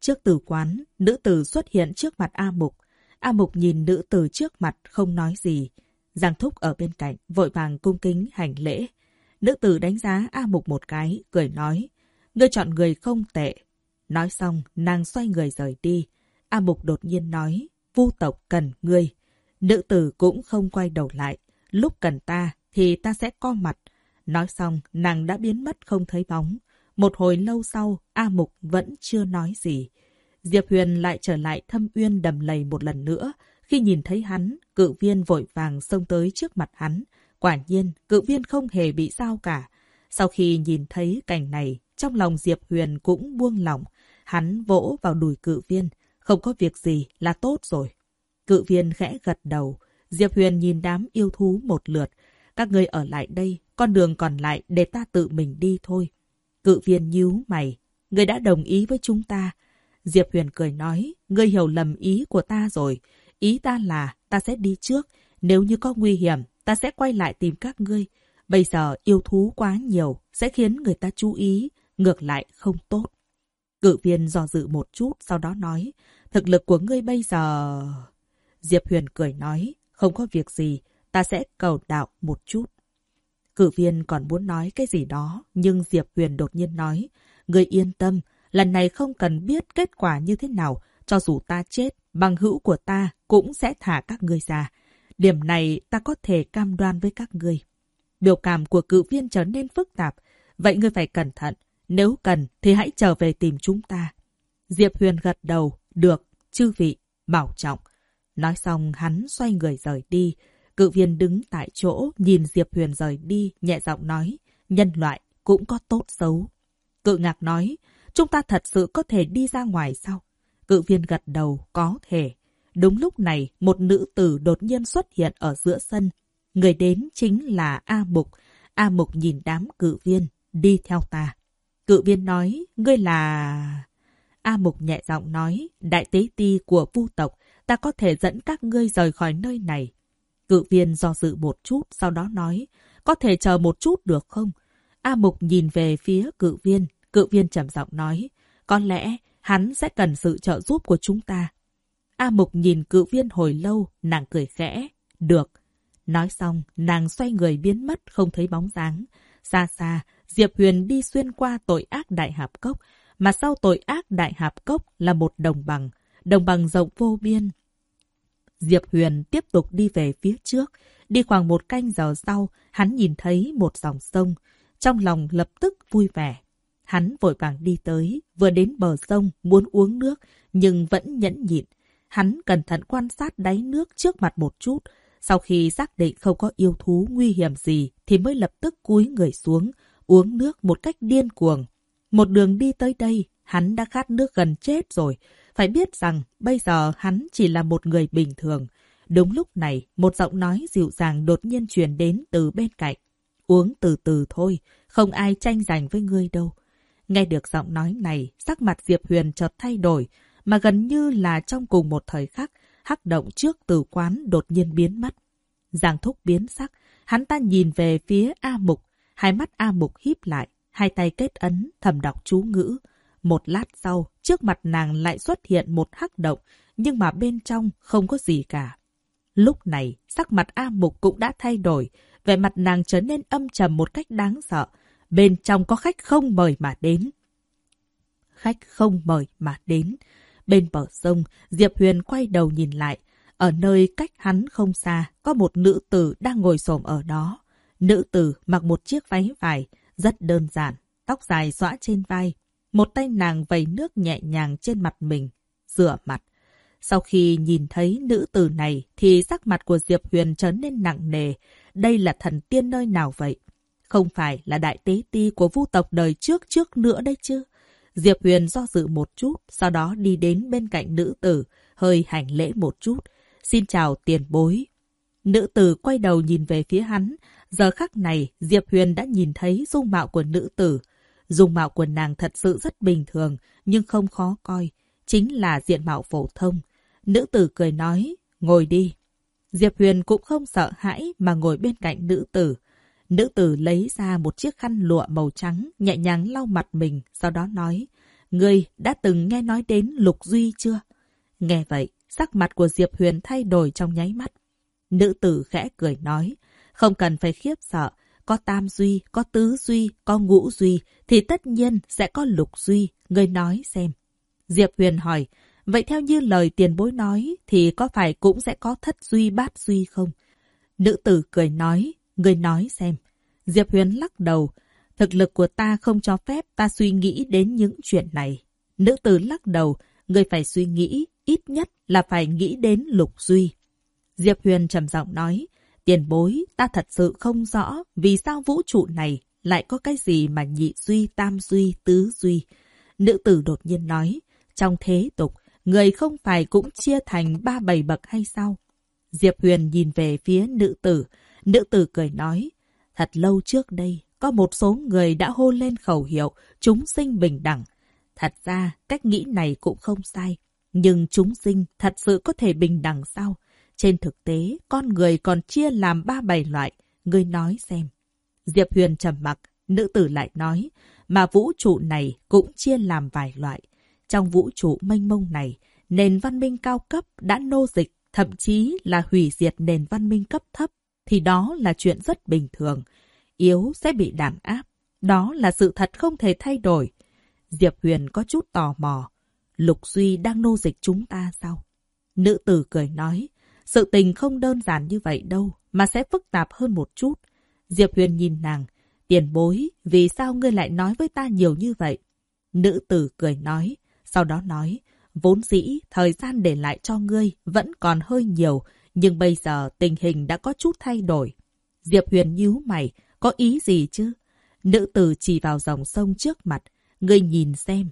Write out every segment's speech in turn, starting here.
Trước tử quán, nữ tử xuất hiện trước mặt A Mục. A Mục nhìn nữ tử trước mặt không nói gì. Giang Thúc ở bên cạnh, vội vàng cung kính hành lễ. Nữ tử đánh giá A Mục một cái, cười nói. Ngươi chọn người không tệ. Nói xong, nàng xoay người rời đi. A Mục đột nhiên nói, vu tộc cần ngươi. Nữ tử cũng không quay đầu lại. Lúc cần ta, thì ta sẽ co mặt. Nói xong, nàng đã biến mất không thấy bóng. Một hồi lâu sau, A Mục vẫn chưa nói gì. Diệp Huyền lại trở lại thâm uyên đầm lầy một lần nữa. Khi nhìn thấy hắn, cự viên vội vàng xông tới trước mặt hắn. Quả nhiên, cự viên không hề bị sao cả. Sau khi nhìn thấy cảnh này, trong lòng Diệp Huyền cũng buông lỏng. Hắn vỗ vào đùi cự viên. Không có việc gì là tốt rồi. Cự viên khẽ gật đầu. Diệp Huyền nhìn đám yêu thú một lượt. Các người ở lại đây, con đường còn lại để ta tự mình đi thôi. Cự viên nhíu mày. Người đã đồng ý với chúng ta. Diệp Huyền cười nói, ngươi hiểu lầm ý của ta rồi. Ý ta là ta sẽ đi trước. Nếu như có nguy hiểm, ta sẽ quay lại tìm các ngươi. Bây giờ yêu thú quá nhiều, sẽ khiến người ta chú ý. Ngược lại không tốt. Cự viên do dự một chút, sau đó nói, thực lực của ngươi bây giờ... Diệp Huyền cười nói, không có việc gì, ta sẽ cầu đạo một chút. Cử viên còn muốn nói cái gì đó, nhưng Diệp Huyền đột nhiên nói, Người yên tâm, lần này không cần biết kết quả như thế nào, cho dù ta chết, bằng hữu của ta cũng sẽ thả các ngươi ra. Điểm này ta có thể cam đoan với các ngươi. Biểu cảm của cự viên trở nên phức tạp, vậy ngươi phải cẩn thận. Nếu cần thì hãy trở về tìm chúng ta. Diệp Huyền gật đầu, được, chư vị, bảo trọng. Nói xong hắn xoay người rời đi, Cự viên đứng tại chỗ, nhìn Diệp Huyền rời đi, nhẹ giọng nói, nhân loại cũng có tốt xấu. Cự ngạc nói, chúng ta thật sự có thể đi ra ngoài sao? Cự viên gật đầu, có thể. Đúng lúc này, một nữ tử đột nhiên xuất hiện ở giữa sân. Người đến chính là A Mục. A Mục nhìn đám cự viên, đi theo ta. Cự viên nói, ngươi là... A Mục nhẹ giọng nói, đại tế ti của vu tộc, ta có thể dẫn các ngươi rời khỏi nơi này. Cự viên do dự một chút, sau đó nói, có thể chờ một chút được không? A Mục nhìn về phía cự viên, cự viên trầm giọng nói, có lẽ hắn sẽ cần sự trợ giúp của chúng ta. A Mục nhìn cự viên hồi lâu, nàng cười khẽ, được. Nói xong, nàng xoay người biến mất không thấy bóng dáng. Xa xa, Diệp Huyền đi xuyên qua tội ác đại hạp cốc, mà sau tội ác đại hạp cốc là một đồng bằng, đồng bằng rộng vô biên, Diệp Huyền tiếp tục đi về phía trước. Đi khoảng một canh giờ sau, hắn nhìn thấy một dòng sông. Trong lòng lập tức vui vẻ. Hắn vội vàng đi tới, vừa đến bờ sông, muốn uống nước, nhưng vẫn nhẫn nhịn. Hắn cẩn thận quan sát đáy nước trước mặt một chút. Sau khi xác định không có yêu thú nguy hiểm gì, thì mới lập tức cúi người xuống, uống nước một cách điên cuồng. Một đường đi tới đây, hắn đã khát nước gần chết rồi. Phải biết rằng bây giờ hắn chỉ là một người bình thường. Đúng lúc này, một giọng nói dịu dàng đột nhiên truyền đến từ bên cạnh. Uống từ từ thôi, không ai tranh giành với ngươi đâu. Nghe được giọng nói này, sắc mặt Diệp Huyền chợt thay đổi, mà gần như là trong cùng một thời khắc, hắc động trước từ quán đột nhiên biến mất. Giang thúc biến sắc, hắn ta nhìn về phía A Mục, hai mắt A Mục híp lại, hai tay kết ấn, thầm đọc chú ngữ. Một lát sau, trước mặt nàng lại xuất hiện một hắc động, nhưng mà bên trong không có gì cả. Lúc này, sắc mặt A Mục cũng đã thay đổi, vẻ mặt nàng trở nên âm trầm một cách đáng sợ. Bên trong có khách không mời mà đến. Khách không mời mà đến. Bên bờ sông, Diệp Huyền quay đầu nhìn lại. Ở nơi cách hắn không xa, có một nữ tử đang ngồi xổm ở đó. Nữ tử mặc một chiếc váy vải, rất đơn giản, tóc dài xõa trên vai, một tay nàng vầy nước nhẹ nhàng trên mặt mình, rửa mặt. Sau khi nhìn thấy nữ tử này thì sắc mặt của Diệp Huyền trở nên nặng nề. Đây là thần tiên nơi nào vậy? Không phải là đại tế ti của vu tộc đời trước trước nữa đấy chứ? Diệp Huyền do dự một chút, sau đó đi đến bên cạnh nữ tử, hơi hành lễ một chút. Xin chào tiền bối. Nữ tử quay đầu nhìn về phía hắn. Giờ khắc này, Diệp Huyền đã nhìn thấy dung mạo của nữ tử. Dung mạo của nàng thật sự rất bình thường, nhưng không khó coi. Chính là diện mạo phổ thông. Nữ tử cười nói, ngồi đi. Diệp Huyền cũng không sợ hãi mà ngồi bên cạnh nữ tử. Nữ tử lấy ra một chiếc khăn lụa màu trắng, nhẹ nhàng lau mặt mình, sau đó nói, Ngươi đã từng nghe nói đến Lục Duy chưa? Nghe vậy, sắc mặt của Diệp Huyền thay đổi trong nháy mắt. Nữ tử khẽ cười nói, không cần phải khiếp sợ, có Tam Duy, có Tứ Duy, có Ngũ Duy, thì tất nhiên sẽ có Lục Duy, người nói xem. Diệp Huyền hỏi, vậy theo như lời tiền bối nói, thì có phải cũng sẽ có Thất Duy, Bát Duy không? Nữ tử cười nói, người nói xem. Diệp Huyền lắc đầu, thực lực của ta không cho phép ta suy nghĩ đến những chuyện này. Nữ tử lắc đầu, người phải suy nghĩ, ít nhất là phải nghĩ đến Lục Duy. Diệp Huyền trầm giọng nói, tiền bối, ta thật sự không rõ vì sao vũ trụ này lại có cái gì mà nhị duy, tam duy, tứ duy. Nữ tử đột nhiên nói, trong thế tục, người không phải cũng chia thành ba bảy bậc hay sao? Diệp Huyền nhìn về phía nữ tử, nữ tử cười nói, thật lâu trước đây, có một số người đã hô lên khẩu hiệu chúng sinh bình đẳng. Thật ra, cách nghĩ này cũng không sai. Nhưng chúng sinh thật sự có thể bình đẳng sao? Trên thực tế, con người còn chia làm ba bảy loại. Ngươi nói xem. Diệp Huyền trầm mặc, nữ tử lại nói, mà vũ trụ này cũng chia làm vài loại. Trong vũ trụ mênh mông này, nền văn minh cao cấp đã nô dịch, thậm chí là hủy diệt nền văn minh cấp thấp, thì đó là chuyện rất bình thường. Yếu sẽ bị đàn áp. Đó là sự thật không thể thay đổi. Diệp Huyền có chút tò mò. Lục Duy đang nô dịch chúng ta sao? Nữ tử cười nói, sự tình không đơn giản như vậy đâu, mà sẽ phức tạp hơn một chút. Diệp Huyền nhìn nàng, tiền bối, vì sao ngươi lại nói với ta nhiều như vậy? Nữ tử cười nói, sau đó nói, vốn dĩ thời gian để lại cho ngươi vẫn còn hơi nhiều, nhưng bây giờ tình hình đã có chút thay đổi. Diệp Huyền nhíu mày, có ý gì chứ? Nữ tử chỉ vào dòng sông trước mặt, ngươi nhìn xem,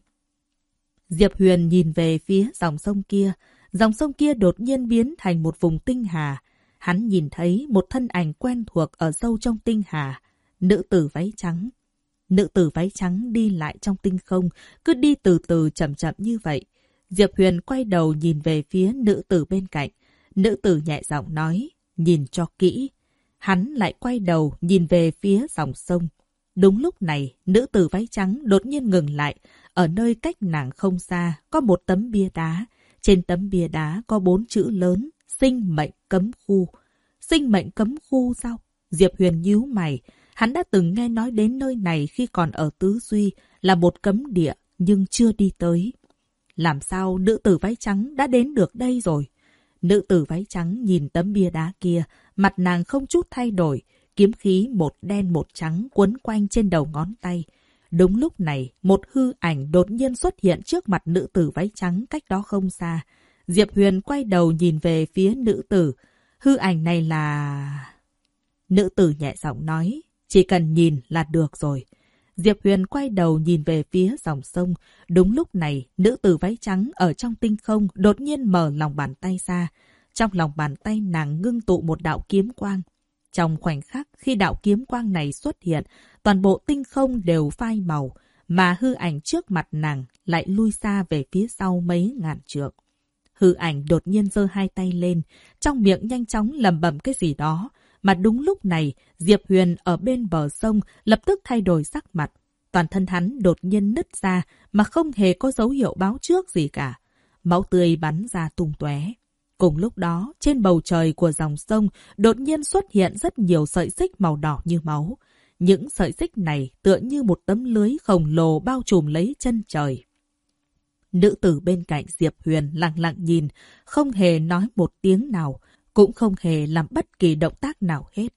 Diệp Huyền nhìn về phía dòng sông kia. Dòng sông kia đột nhiên biến thành một vùng tinh hà. Hắn nhìn thấy một thân ảnh quen thuộc ở sâu trong tinh hà. Nữ tử váy trắng. Nữ tử váy trắng đi lại trong tinh không, cứ đi từ từ chậm chậm như vậy. Diệp Huyền quay đầu nhìn về phía nữ tử bên cạnh. Nữ tử nhẹ giọng nói, nhìn cho kỹ. Hắn lại quay đầu nhìn về phía dòng sông. Đúng lúc này, nữ tử váy trắng đột nhiên ngừng lại, ở nơi cách nàng không xa, có một tấm bia đá. Trên tấm bia đá có bốn chữ lớn, sinh mệnh cấm khu. Sinh mệnh cấm khu sao? Diệp Huyền nhíu mày. Hắn đã từng nghe nói đến nơi này khi còn ở Tứ Duy, là một cấm địa, nhưng chưa đi tới. Làm sao nữ tử váy trắng đã đến được đây rồi? Nữ tử váy trắng nhìn tấm bia đá kia, mặt nàng không chút thay đổi, kiếm khí một đen một trắng quấn quanh trên đầu ngón tay. Đúng lúc này, một hư ảnh đột nhiên xuất hiện trước mặt nữ tử váy trắng cách đó không xa. Diệp Huyền quay đầu nhìn về phía nữ tử. Hư ảnh này là... Nữ tử nhẹ giọng nói, chỉ cần nhìn là được rồi. Diệp Huyền quay đầu nhìn về phía dòng sông. Đúng lúc này, nữ tử váy trắng ở trong tinh không đột nhiên mở lòng bàn tay ra. Trong lòng bàn tay nàng ngưng tụ một đạo kiếm quang. Trong khoảnh khắc khi đạo kiếm quang này xuất hiện, toàn bộ tinh không đều phai màu, mà hư ảnh trước mặt nàng lại lui xa về phía sau mấy ngàn trượng. Hư ảnh đột nhiên giơ hai tay lên, trong miệng nhanh chóng lầm bầm cái gì đó. Mà đúng lúc này, Diệp Huyền ở bên bờ sông lập tức thay đổi sắc mặt. Toàn thân hắn đột nhiên nứt ra mà không hề có dấu hiệu báo trước gì cả. Máu tươi bắn ra tung tóe. Cùng lúc đó, trên bầu trời của dòng sông đột nhiên xuất hiện rất nhiều sợi xích màu đỏ như máu. Những sợi xích này tựa như một tấm lưới khổng lồ bao trùm lấy chân trời. Nữ tử bên cạnh Diệp Huyền lặng lặng nhìn, không hề nói một tiếng nào, cũng không hề làm bất kỳ động tác nào hết.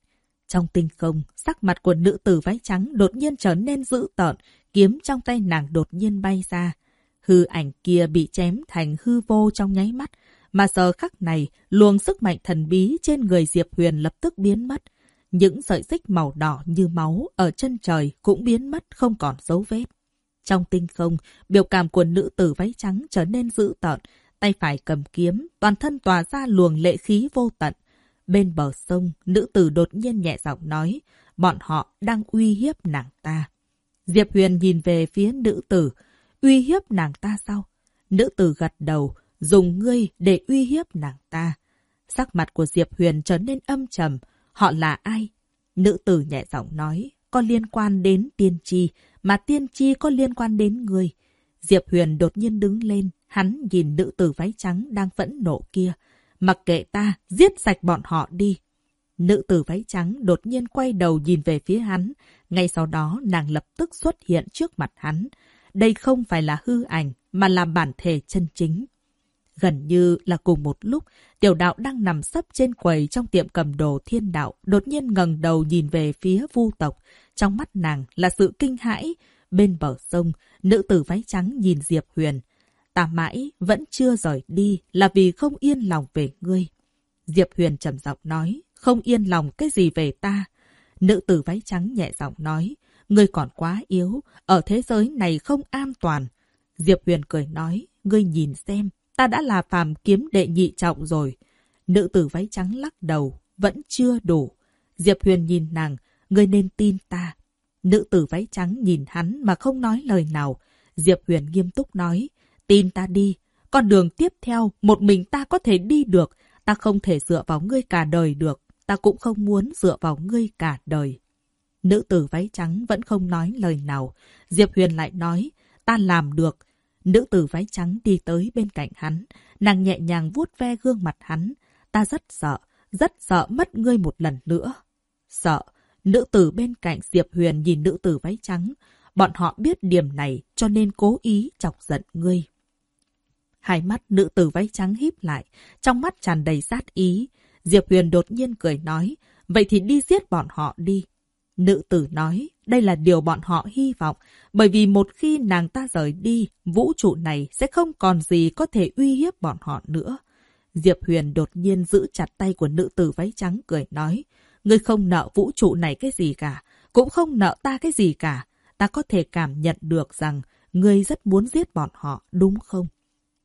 Trong tinh không, sắc mặt của nữ tử váy trắng đột nhiên trở nên dữ tợn, kiếm trong tay nàng đột nhiên bay ra. Hư ảnh kia bị chém thành hư vô trong nháy mắt, mà giờ khắc này, luồng sức mạnh thần bí trên người Diệp Huyền lập tức biến mất. Những sợi xích màu đỏ như máu ở chân trời cũng biến mất không còn dấu vết. Trong tinh không, biểu cảm của nữ tử váy trắng trở nên dữ tợn, tay phải cầm kiếm, toàn thân tỏa ra luồng lệ khí vô tận. Bên bờ sông, nữ tử đột nhiên nhẹ giọng nói, bọn họ đang uy hiếp nàng ta. Diệp Huyền nhìn về phía nữ tử, uy hiếp nàng ta sao? Nữ tử gật đầu, dùng ngươi để uy hiếp nàng ta. Sắc mặt của Diệp Huyền trở nên âm trầm. Họ là ai? Nữ tử nhẹ giọng nói, có liên quan đến tiên tri, mà tiên tri có liên quan đến ngươi. Diệp Huyền đột nhiên đứng lên, hắn nhìn nữ tử váy trắng đang phẫn nộ kia. Mặc kệ ta, giết sạch bọn họ đi. Nữ tử váy trắng đột nhiên quay đầu nhìn về phía hắn. Ngay sau đó nàng lập tức xuất hiện trước mặt hắn. Đây không phải là hư ảnh, mà là bản thể chân chính. Gần như là cùng một lúc, tiểu đạo đang nằm sấp trên quầy trong tiệm cầm đồ thiên đạo, đột nhiên ngẩng đầu nhìn về phía vu tộc. Trong mắt nàng là sự kinh hãi. Bên bờ sông, nữ tử váy trắng nhìn Diệp Huyền. Ta mãi vẫn chưa rời đi là vì không yên lòng về ngươi. Diệp Huyền trầm giọng nói, không yên lòng cái gì về ta. Nữ tử váy trắng nhẹ giọng nói, ngươi còn quá yếu, ở thế giới này không an toàn. Diệp Huyền cười nói, ngươi nhìn xem, ta đã là phàm kiếm đệ nhị trọng rồi. Nữ tử váy trắng lắc đầu, vẫn chưa đủ. Diệp Huyền nhìn nàng, ngươi nên tin ta. Nữ tử váy trắng nhìn hắn mà không nói lời nào. Diệp Huyền nghiêm túc nói, tin ta đi. Con đường tiếp theo, một mình ta có thể đi được. Ta không thể dựa vào ngươi cả đời được. Ta cũng không muốn dựa vào ngươi cả đời. Nữ tử váy trắng vẫn không nói lời nào. Diệp Huyền lại nói, ta làm được. Nữ tử váy trắng đi tới bên cạnh hắn. Nàng nhẹ nhàng vuốt ve gương mặt hắn. Ta rất sợ, rất sợ mất ngươi một lần nữa. Sợ. Nữ tử bên cạnh Diệp Huyền nhìn nữ tử váy trắng. Bọn họ biết điểm này cho nên cố ý chọc giận ngươi. Hai mắt nữ tử váy trắng híp lại, trong mắt tràn đầy sát ý. Diệp Huyền đột nhiên cười nói, vậy thì đi giết bọn họ đi. Nữ tử nói, đây là điều bọn họ hy vọng, bởi vì một khi nàng ta rời đi, vũ trụ này sẽ không còn gì có thể uy hiếp bọn họ nữa. Diệp Huyền đột nhiên giữ chặt tay của nữ tử váy trắng cười nói, ngươi không nợ vũ trụ này cái gì cả, cũng không nợ ta cái gì cả. Ta có thể cảm nhận được rằng ngươi rất muốn giết bọn họ, đúng không?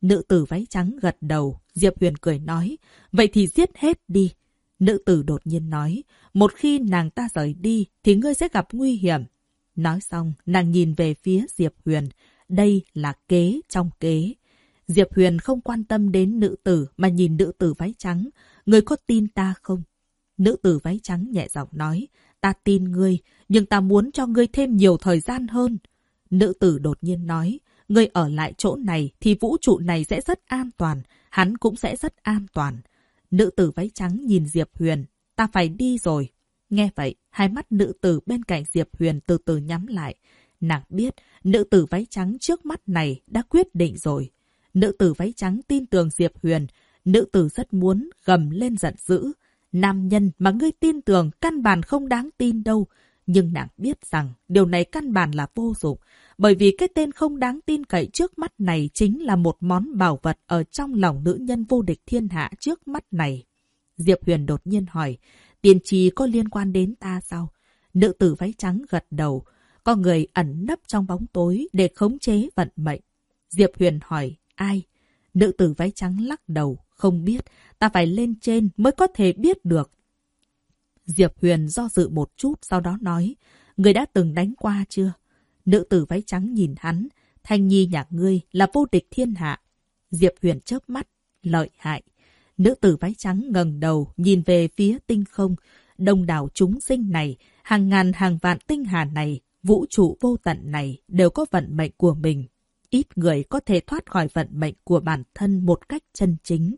Nữ tử váy trắng gật đầu, Diệp Huyền cười nói, vậy thì giết hết đi. Nữ tử đột nhiên nói, một khi nàng ta rời đi thì ngươi sẽ gặp nguy hiểm. Nói xong, nàng nhìn về phía Diệp Huyền. Đây là kế trong kế. Diệp Huyền không quan tâm đến nữ tử mà nhìn nữ tử váy trắng. Ngươi có tin ta không? Nữ tử váy trắng nhẹ giọng nói, ta tin ngươi, nhưng ta muốn cho ngươi thêm nhiều thời gian hơn. Nữ tử đột nhiên nói, ngươi ở lại chỗ này thì vũ trụ này sẽ rất an toàn, hắn cũng sẽ rất an toàn. Nữ tử váy trắng nhìn Diệp Huyền. Ta phải đi rồi. Nghe vậy, hai mắt nữ tử bên cạnh Diệp Huyền từ từ nhắm lại. Nàng biết, nữ tử váy trắng trước mắt này đã quyết định rồi. Nữ tử váy trắng tin tưởng Diệp Huyền. Nữ tử rất muốn gầm lên giận dữ. Nam nhân mà ngươi tin tưởng căn bản không đáng tin đâu. Nhưng nàng biết rằng điều này căn bản là vô dụng, bởi vì cái tên không đáng tin cậy trước mắt này chính là một món bảo vật ở trong lòng nữ nhân vô địch thiên hạ trước mắt này. Diệp Huyền đột nhiên hỏi, tiền trì có liên quan đến ta sao? Nữ tử váy trắng gật đầu, có người ẩn nấp trong bóng tối để khống chế vận mệnh. Diệp Huyền hỏi, ai? Nữ tử váy trắng lắc đầu, không biết, ta phải lên trên mới có thể biết được. Diệp Huyền do dự một chút sau đó nói, người đã từng đánh qua chưa? Nữ tử váy trắng nhìn hắn, thanh nhi nhà ngươi là vô địch thiên hạ. Diệp Huyền chớp mắt, lợi hại. Nữ tử váy trắng ngẩng đầu nhìn về phía tinh không, đông đảo chúng sinh này, hàng ngàn hàng vạn tinh hà này, vũ trụ vô tận này đều có vận mệnh của mình. Ít người có thể thoát khỏi vận mệnh của bản thân một cách chân chính.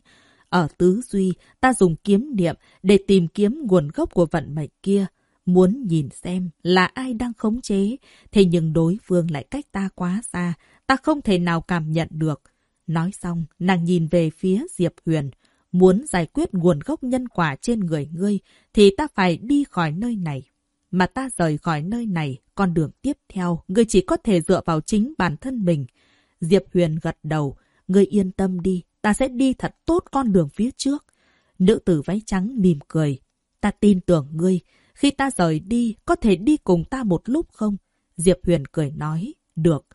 Ở tứ duy, ta dùng kiếm niệm để tìm kiếm nguồn gốc của vận mệnh kia. Muốn nhìn xem là ai đang khống chế, thế nhưng đối phương lại cách ta quá xa, ta không thể nào cảm nhận được. Nói xong, nàng nhìn về phía Diệp Huyền. Muốn giải quyết nguồn gốc nhân quả trên người ngươi, thì ta phải đi khỏi nơi này. Mà ta rời khỏi nơi này, con đường tiếp theo, ngươi chỉ có thể dựa vào chính bản thân mình. Diệp Huyền gật đầu, ngươi yên tâm đi, ta sẽ đi thật tốt con đường phía trước. Nữ tử váy trắng mỉm cười. Ta tin tưởng ngươi, khi ta rời đi, có thể đi cùng ta một lúc không? Diệp Huyền cười nói, được.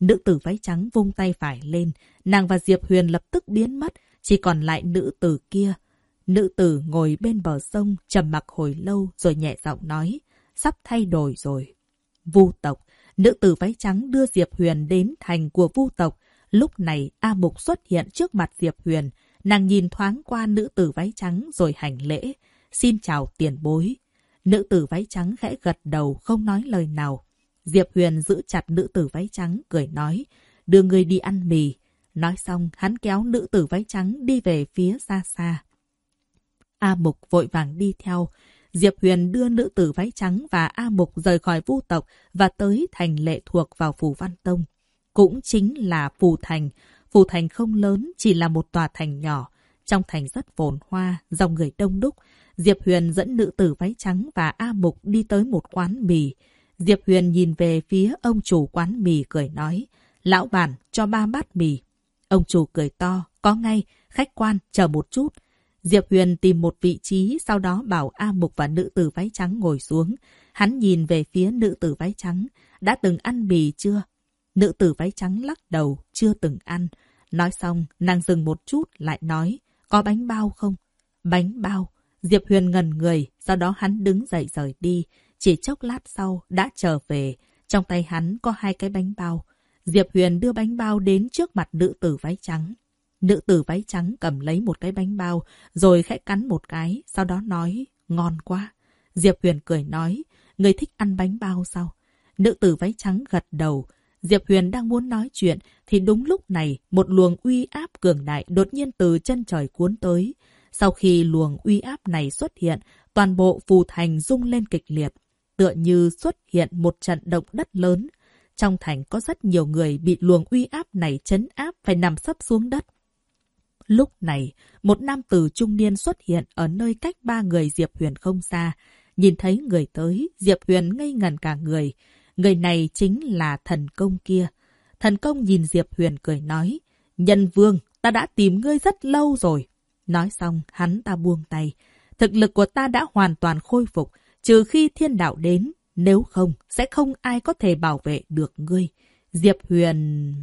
Nữ tử váy trắng vung tay phải lên, nàng và Diệp Huyền lập tức biến mất, chỉ còn lại nữ tử kia. Nữ tử ngồi bên bờ sông, trầm mặc hồi lâu rồi nhẹ giọng nói, sắp thay đổi rồi. Vu tộc, nữ tử váy trắng đưa Diệp Huyền đến thành của vu tộc. Lúc này A Mục xuất hiện trước mặt Diệp Huyền, nàng nhìn thoáng qua nữ tử váy trắng rồi hành lễ. Xin chào tiền bối. Nữ tử váy trắng khẽ gật đầu không nói lời nào. Diệp Huyền giữ chặt nữ tử váy trắng, cười nói, đưa người đi ăn mì. Nói xong, hắn kéo nữ tử váy trắng đi về phía xa xa. A Mục vội vàng đi theo. Diệp Huyền đưa nữ tử váy trắng và A Mục rời khỏi vu tộc và tới thành lệ thuộc vào Phù Văn Tông. Cũng chính là Phù Thành. Phù Thành không lớn, chỉ là một tòa thành nhỏ. Trong thành rất phồn hoa, dòng người đông đúc. Diệp Huyền dẫn nữ tử váy trắng và A Mục đi tới một quán mì. Diệp Huyền nhìn về phía ông chủ quán mì cười nói, lão bản cho ba bát mì. Ông chủ cười to, có ngay, khách quan, chờ một chút. Diệp Huyền tìm một vị trí, sau đó bảo A Mục và nữ tử váy trắng ngồi xuống. Hắn nhìn về phía nữ tử váy trắng, đã từng ăn mì chưa? Nữ tử váy trắng lắc đầu, chưa từng ăn. Nói xong, nàng dừng một chút, lại nói, có bánh bao không? Bánh bao. Diệp Huyền ngần người, sau đó hắn đứng dậy rời đi. Chỉ chốc lát sau, đã trở về. Trong tay hắn có hai cái bánh bao. Diệp Huyền đưa bánh bao đến trước mặt nữ tử váy trắng. Nữ tử váy trắng cầm lấy một cái bánh bao, rồi khẽ cắn một cái, sau đó nói, ngon quá. Diệp Huyền cười nói, người thích ăn bánh bao sao? Nữ tử váy trắng gật đầu. Diệp Huyền đang muốn nói chuyện, thì đúng lúc này, một luồng uy áp cường đại đột nhiên từ chân trời cuốn tới. Sau khi luồng uy áp này xuất hiện, toàn bộ phù thành rung lên kịch liệt, tựa như xuất hiện một trận động đất lớn. Trong thành có rất nhiều người bị luồng uy áp này chấn áp phải nằm sấp xuống đất. Lúc này, một nam tử trung niên xuất hiện ở nơi cách ba người Diệp Huyền không xa. Nhìn thấy người tới, Diệp Huyền ngây ngần cả người. Người này chính là thần công kia. Thần công nhìn Diệp Huyền cười nói, Nhân vương, ta đã tìm ngươi rất lâu rồi. Nói xong, hắn ta buông tay. Thực lực của ta đã hoàn toàn khôi phục, trừ khi thiên đạo đến. Nếu không, sẽ không ai có thể bảo vệ được ngươi. Diệp Huyền...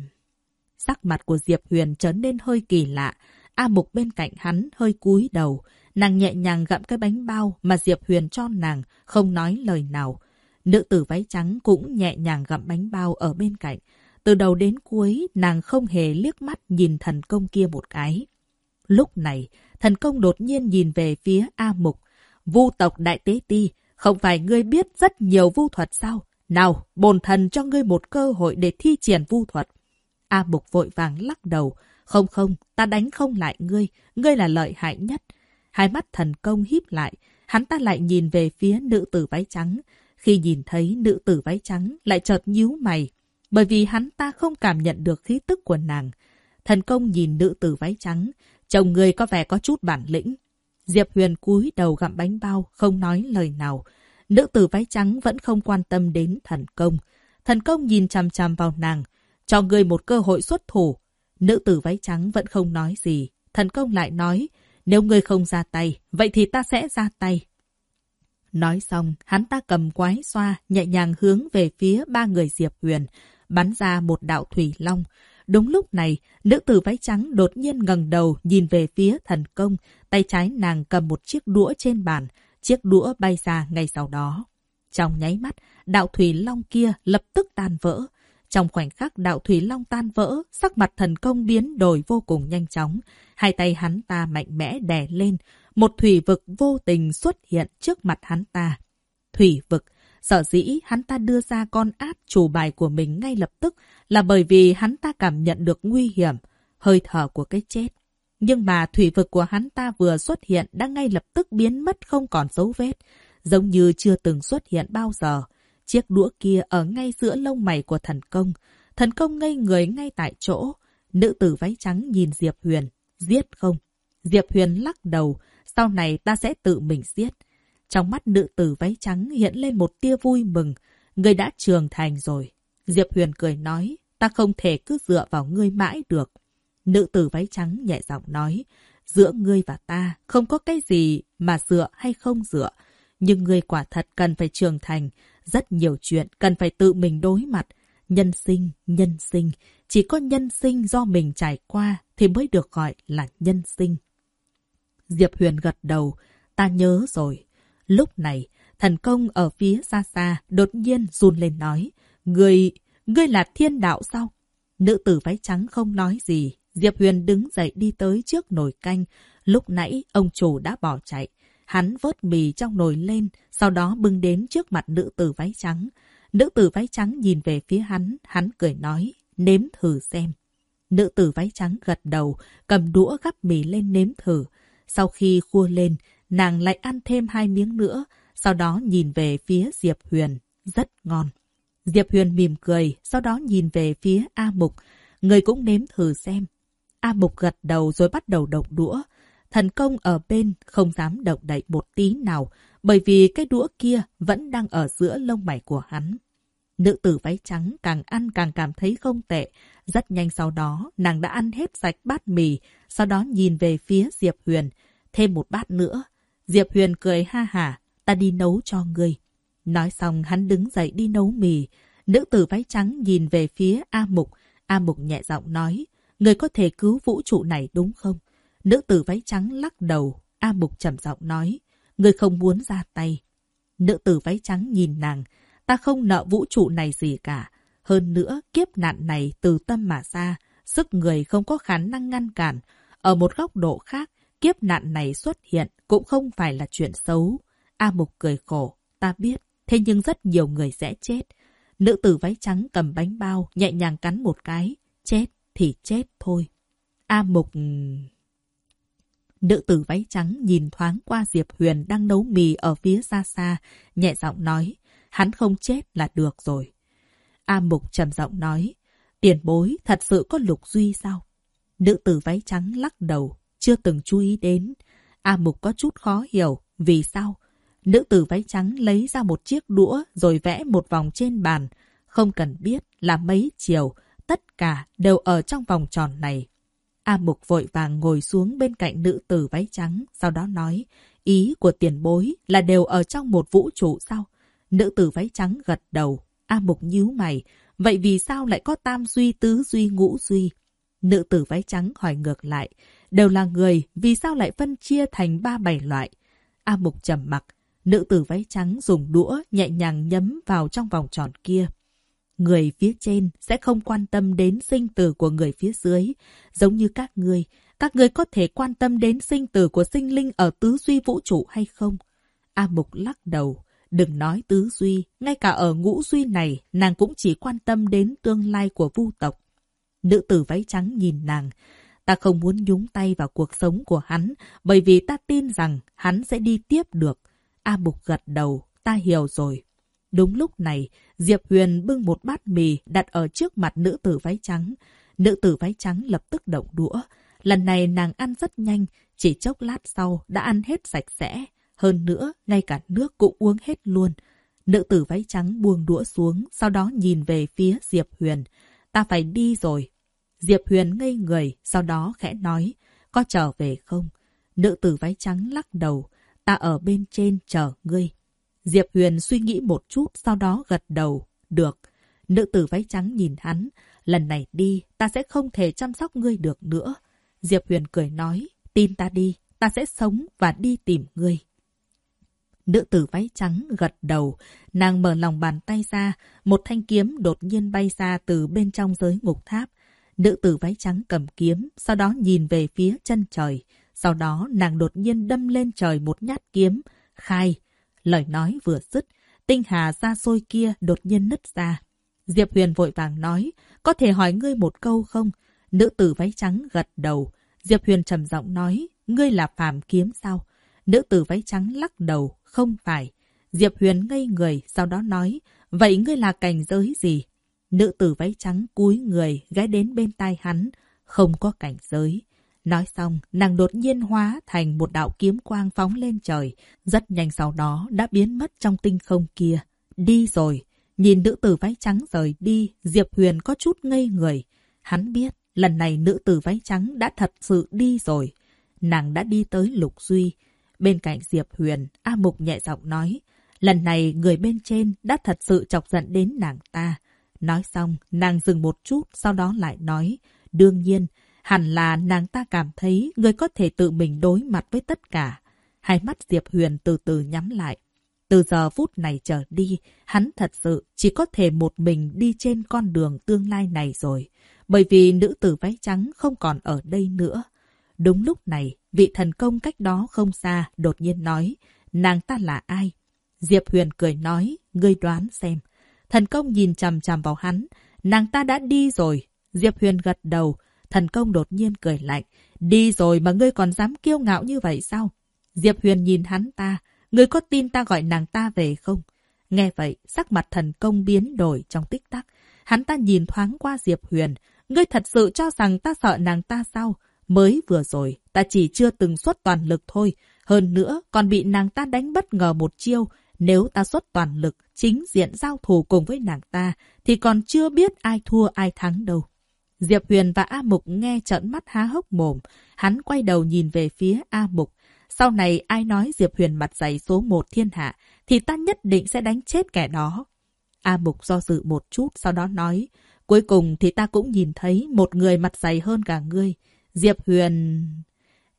Sắc mặt của Diệp Huyền trở nên hơi kỳ lạ. A Mục bên cạnh hắn hơi cúi đầu. Nàng nhẹ nhàng gặm cái bánh bao mà Diệp Huyền cho nàng, không nói lời nào. Nữ tử váy trắng cũng nhẹ nhàng gặm bánh bao ở bên cạnh. Từ đầu đến cuối, nàng không hề liếc mắt nhìn thần công kia một cái. Lúc này, thần công đột nhiên nhìn về phía A Mục. Vu tộc Đại Tế Ti, không phải ngươi biết rất nhiều vu thuật sao? Nào, bồn thần cho ngươi một cơ hội để thi triển vu thuật. A Mục vội vàng lắc đầu. Không không, ta đánh không lại ngươi, ngươi là lợi hại nhất. Hai mắt thần công híp lại, hắn ta lại nhìn về phía nữ tử váy trắng. Khi nhìn thấy nữ tử váy trắng, lại chợt nhíu mày, bởi vì hắn ta không cảm nhận được khí tức của nàng. Thần công nhìn nữ tử váy trắng, chồng người có vẻ có chút bản lĩnh. Diệp Huyền cúi đầu gặm bánh bao, không nói lời nào. Nữ tử váy trắng vẫn không quan tâm đến thần công. Thần công nhìn chằm chằm vào nàng, cho người một cơ hội xuất thủ. Nữ tử váy trắng vẫn không nói gì. Thần công lại nói, nếu ngươi không ra tay, vậy thì ta sẽ ra tay. Nói xong, hắn ta cầm quái xoa, nhẹ nhàng hướng về phía ba người Diệp Huyền, bắn ra một đạo thủy long. Đúng lúc này, nữ tử váy trắng đột nhiên ngẩng đầu nhìn về phía thần công, tay trái nàng cầm một chiếc đũa trên bàn, chiếc đũa bay ra ngay sau đó. Trong nháy mắt, đạo thủy long kia lập tức tan vỡ. Trong khoảnh khắc đạo thủy long tan vỡ, sắc mặt thần công biến đổi vô cùng nhanh chóng. Hai tay hắn ta mạnh mẽ đè lên, một thủy vực vô tình xuất hiện trước mặt hắn ta. Thủy vực, sở dĩ hắn ta đưa ra con át chủ bài của mình ngay lập tức là bởi vì hắn ta cảm nhận được nguy hiểm, hơi thở của cái chết. Nhưng mà thủy vực của hắn ta vừa xuất hiện đã ngay lập tức biến mất không còn dấu vết, giống như chưa từng xuất hiện bao giờ. Chiếc đũa kia ở ngay giữa lông mày của thần công. Thần công ngây người ngay tại chỗ. Nữ tử váy trắng nhìn Diệp Huyền. Giết không? Diệp Huyền lắc đầu. Sau này ta sẽ tự mình giết. Trong mắt nữ tử váy trắng hiện lên một tia vui mừng. ngươi đã trưởng thành rồi. Diệp Huyền cười nói. Ta không thể cứ dựa vào ngươi mãi được. Nữ tử váy trắng nhẹ giọng nói. Giữa ngươi và ta không có cái gì mà dựa hay không dựa. Nhưng ngươi quả thật cần phải trưởng thành. Rất nhiều chuyện cần phải tự mình đối mặt. Nhân sinh, nhân sinh, chỉ có nhân sinh do mình trải qua thì mới được gọi là nhân sinh. Diệp Huyền gật đầu, ta nhớ rồi. Lúc này, thần công ở phía xa xa đột nhiên run lên nói, Người, ngươi là thiên đạo sao? Nữ tử váy trắng không nói gì. Diệp Huyền đứng dậy đi tới trước nồi canh. Lúc nãy, ông chủ đã bỏ chạy. Hắn vớt mì trong nồi lên, sau đó bưng đến trước mặt nữ tử váy trắng. Nữ tử váy trắng nhìn về phía hắn, hắn cười nói, nếm thử xem. Nữ tử váy trắng gật đầu, cầm đũa gắp mì lên nếm thử. Sau khi khua lên, nàng lại ăn thêm hai miếng nữa, sau đó nhìn về phía Diệp Huyền. Rất ngon. Diệp Huyền mỉm cười, sau đó nhìn về phía A Mục. Người cũng nếm thử xem. A Mục gật đầu rồi bắt đầu động đũa. Thần công ở bên không dám động đậy một tí nào, bởi vì cái đũa kia vẫn đang ở giữa lông mày của hắn. Nữ tử váy trắng càng ăn càng cảm thấy không tệ. Rất nhanh sau đó, nàng đã ăn hết sạch bát mì, sau đó nhìn về phía Diệp Huyền. Thêm một bát nữa. Diệp Huyền cười ha hả, ta đi nấu cho ngươi. Nói xong hắn đứng dậy đi nấu mì. Nữ tử váy trắng nhìn về phía A Mục. A Mục nhẹ giọng nói, người có thể cứu vũ trụ này đúng không? Nữ tử váy trắng lắc đầu. A Mục trầm giọng nói, người không muốn ra tay. Nữ tử váy trắng nhìn nàng, ta không nợ vũ trụ này gì cả. Hơn nữa, kiếp nạn này từ tâm mà ra, sức người không có khả năng ngăn cản. Ở một góc độ khác, kiếp nạn này xuất hiện cũng không phải là chuyện xấu. A Mục cười khổ, ta biết, thế nhưng rất nhiều người sẽ chết. Nữ tử váy trắng cầm bánh bao, nhẹ nhàng cắn một cái. Chết thì chết thôi. A Mục... Ừ. Nữ tử váy trắng nhìn thoáng qua Diệp Huyền đang nấu mì ở phía xa xa, nhẹ giọng nói, hắn không chết là được rồi. A Mục trầm giọng nói, tiền bối thật sự có lục duy sao? Nữ tử váy trắng lắc đầu, chưa từng chú ý đến. A Mục có chút khó hiểu, vì sao? Nữ tử váy trắng lấy ra một chiếc đũa rồi vẽ một vòng trên bàn. Không cần biết là mấy chiều, tất cả đều ở trong vòng tròn này. A Mục vội vàng ngồi xuống bên cạnh nữ tử váy trắng, sau đó nói, ý của tiền bối là đều ở trong một vũ trụ sao? Nữ tử váy trắng gật đầu, A Mục nhíu mày, vậy vì sao lại có tam duy, tứ duy, ngũ duy? Nữ tử váy trắng hỏi ngược lại, đều là người, vì sao lại phân chia thành ba bảy loại? A Mục trầm mặc, Nữ tử váy trắng dùng đũa nhẹ nhàng nhấm vào trong vòng tròn kia. Người phía trên sẽ không quan tâm đến sinh tử của người phía dưới. Giống như các người, các người có thể quan tâm đến sinh tử của sinh linh ở tứ duy vũ trụ hay không? A Mục lắc đầu. Đừng nói tứ duy, ngay cả ở ngũ duy này, nàng cũng chỉ quan tâm đến tương lai của vu tộc. Nữ tử váy trắng nhìn nàng. Ta không muốn nhúng tay vào cuộc sống của hắn, bởi vì ta tin rằng hắn sẽ đi tiếp được. A Mục gật đầu, ta hiểu rồi. Đúng lúc này, Diệp Huyền bưng một bát mì đặt ở trước mặt nữ tử váy trắng. Nữ tử váy trắng lập tức động đũa. Lần này nàng ăn rất nhanh, chỉ chốc lát sau đã ăn hết sạch sẽ. Hơn nữa, ngay cả nước cũng uống hết luôn. Nữ tử váy trắng buông đũa xuống, sau đó nhìn về phía Diệp Huyền. Ta phải đi rồi. Diệp Huyền ngây người, sau đó khẽ nói, có trở về không? Nữ tử váy trắng lắc đầu, ta ở bên trên chờ ngươi. Diệp Huyền suy nghĩ một chút, sau đó gật đầu. Được. Nữ tử váy trắng nhìn hắn. Lần này đi, ta sẽ không thể chăm sóc ngươi được nữa. Diệp Huyền cười nói, tin ta đi, ta sẽ sống và đi tìm ngươi. Nữ tử váy trắng gật đầu, nàng mở lòng bàn tay ra, một thanh kiếm đột nhiên bay ra từ bên trong giới ngục tháp. Nữ tử váy trắng cầm kiếm, sau đó nhìn về phía chân trời. Sau đó nàng đột nhiên đâm lên trời một nhát kiếm. Khai. Lời nói vừa dứt. Tinh hà xa xôi kia đột nhiên nứt ra. Diệp Huyền vội vàng nói. Có thể hỏi ngươi một câu không? Nữ tử váy trắng gật đầu. Diệp Huyền trầm giọng nói. Ngươi là phàm kiếm sao? Nữ tử váy trắng lắc đầu. Không phải. Diệp Huyền ngây người, sau đó nói. Vậy ngươi là cảnh giới gì? Nữ tử váy trắng cúi người, ghé đến bên tai hắn. Không có cảnh giới. Nói xong, nàng đột nhiên hóa thành một đạo kiếm quang phóng lên trời. Rất nhanh sau đó đã biến mất trong tinh không kia. Đi rồi. Nhìn nữ tử váy trắng rời đi, Diệp Huyền có chút ngây người. Hắn biết, lần này nữ tử váy trắng đã thật sự đi rồi. Nàng đã đi tới Lục Duy. Bên cạnh Diệp Huyền, A Mục nhẹ giọng nói. Lần này người bên trên đã thật sự chọc giận đến nàng ta. Nói xong, nàng dừng một chút, sau đó lại nói. Đương nhiên, hẳn là nàng ta cảm thấy người có thể tự mình đối mặt với tất cả. Hai mắt Diệp Huyền từ từ nhắm lại. Từ giờ phút này trở đi, hắn thật sự chỉ có thể một mình đi trên con đường tương lai này rồi. Bởi vì nữ tử váy trắng không còn ở đây nữa. Đúng lúc này, vị thần công cách đó không xa đột nhiên nói, nàng ta là ai? Diệp Huyền cười nói, ngươi đoán xem. Thần công nhìn chằm chằm vào hắn, nàng ta đã đi rồi. Diệp Huyền gật đầu, thần công đột nhiên cười lạnh. Đi rồi mà ngươi còn dám kiêu ngạo như vậy sao? Diệp Huyền nhìn hắn ta, ngươi có tin ta gọi nàng ta về không? Nghe vậy, sắc mặt thần công biến đổi trong tích tắc. Hắn ta nhìn thoáng qua Diệp Huyền. Ngươi thật sự cho rằng ta sợ nàng ta sao? Mới vừa rồi, ta chỉ chưa từng xuất toàn lực thôi. Hơn nữa, còn bị nàng ta đánh bất ngờ một chiêu. Nếu ta xuất toàn lực, chính diện giao thủ cùng với nàng ta, thì còn chưa biết ai thua ai thắng đâu. Diệp Huyền và A Mục nghe trợn mắt há hốc mồm. Hắn quay đầu nhìn về phía A Mục. Sau này ai nói Diệp Huyền mặt dày số một thiên hạ, thì ta nhất định sẽ đánh chết kẻ đó. A Mục do dự một chút, sau đó nói. Cuối cùng thì ta cũng nhìn thấy một người mặt dày hơn cả ngươi. Diệp Huyền...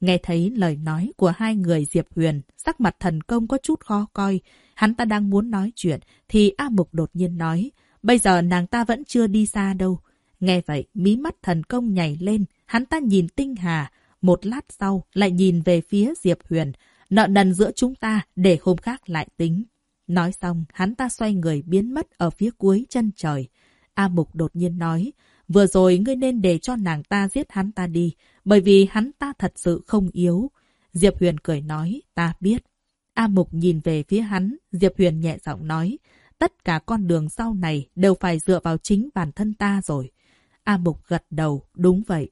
Nghe thấy lời nói của hai người Diệp Huyền, sắc mặt thần công có chút khó coi. Hắn ta đang muốn nói chuyện, thì A Mục đột nhiên nói, bây giờ nàng ta vẫn chưa đi xa đâu. Nghe vậy, mí mắt thần công nhảy lên, hắn ta nhìn tinh hà, một lát sau lại nhìn về phía Diệp Huyền, nợ nần giữa chúng ta để hôm khác lại tính. Nói xong, hắn ta xoay người biến mất ở phía cuối chân trời. A Mục đột nhiên nói, vừa rồi ngươi nên để cho nàng ta giết hắn ta đi, bởi vì hắn ta thật sự không yếu. Diệp Huyền cười nói, ta biết. A Mục nhìn về phía hắn, Diệp Huyền nhẹ giọng nói, tất cả con đường sau này đều phải dựa vào chính bản thân ta rồi. A Mục gật đầu, đúng vậy.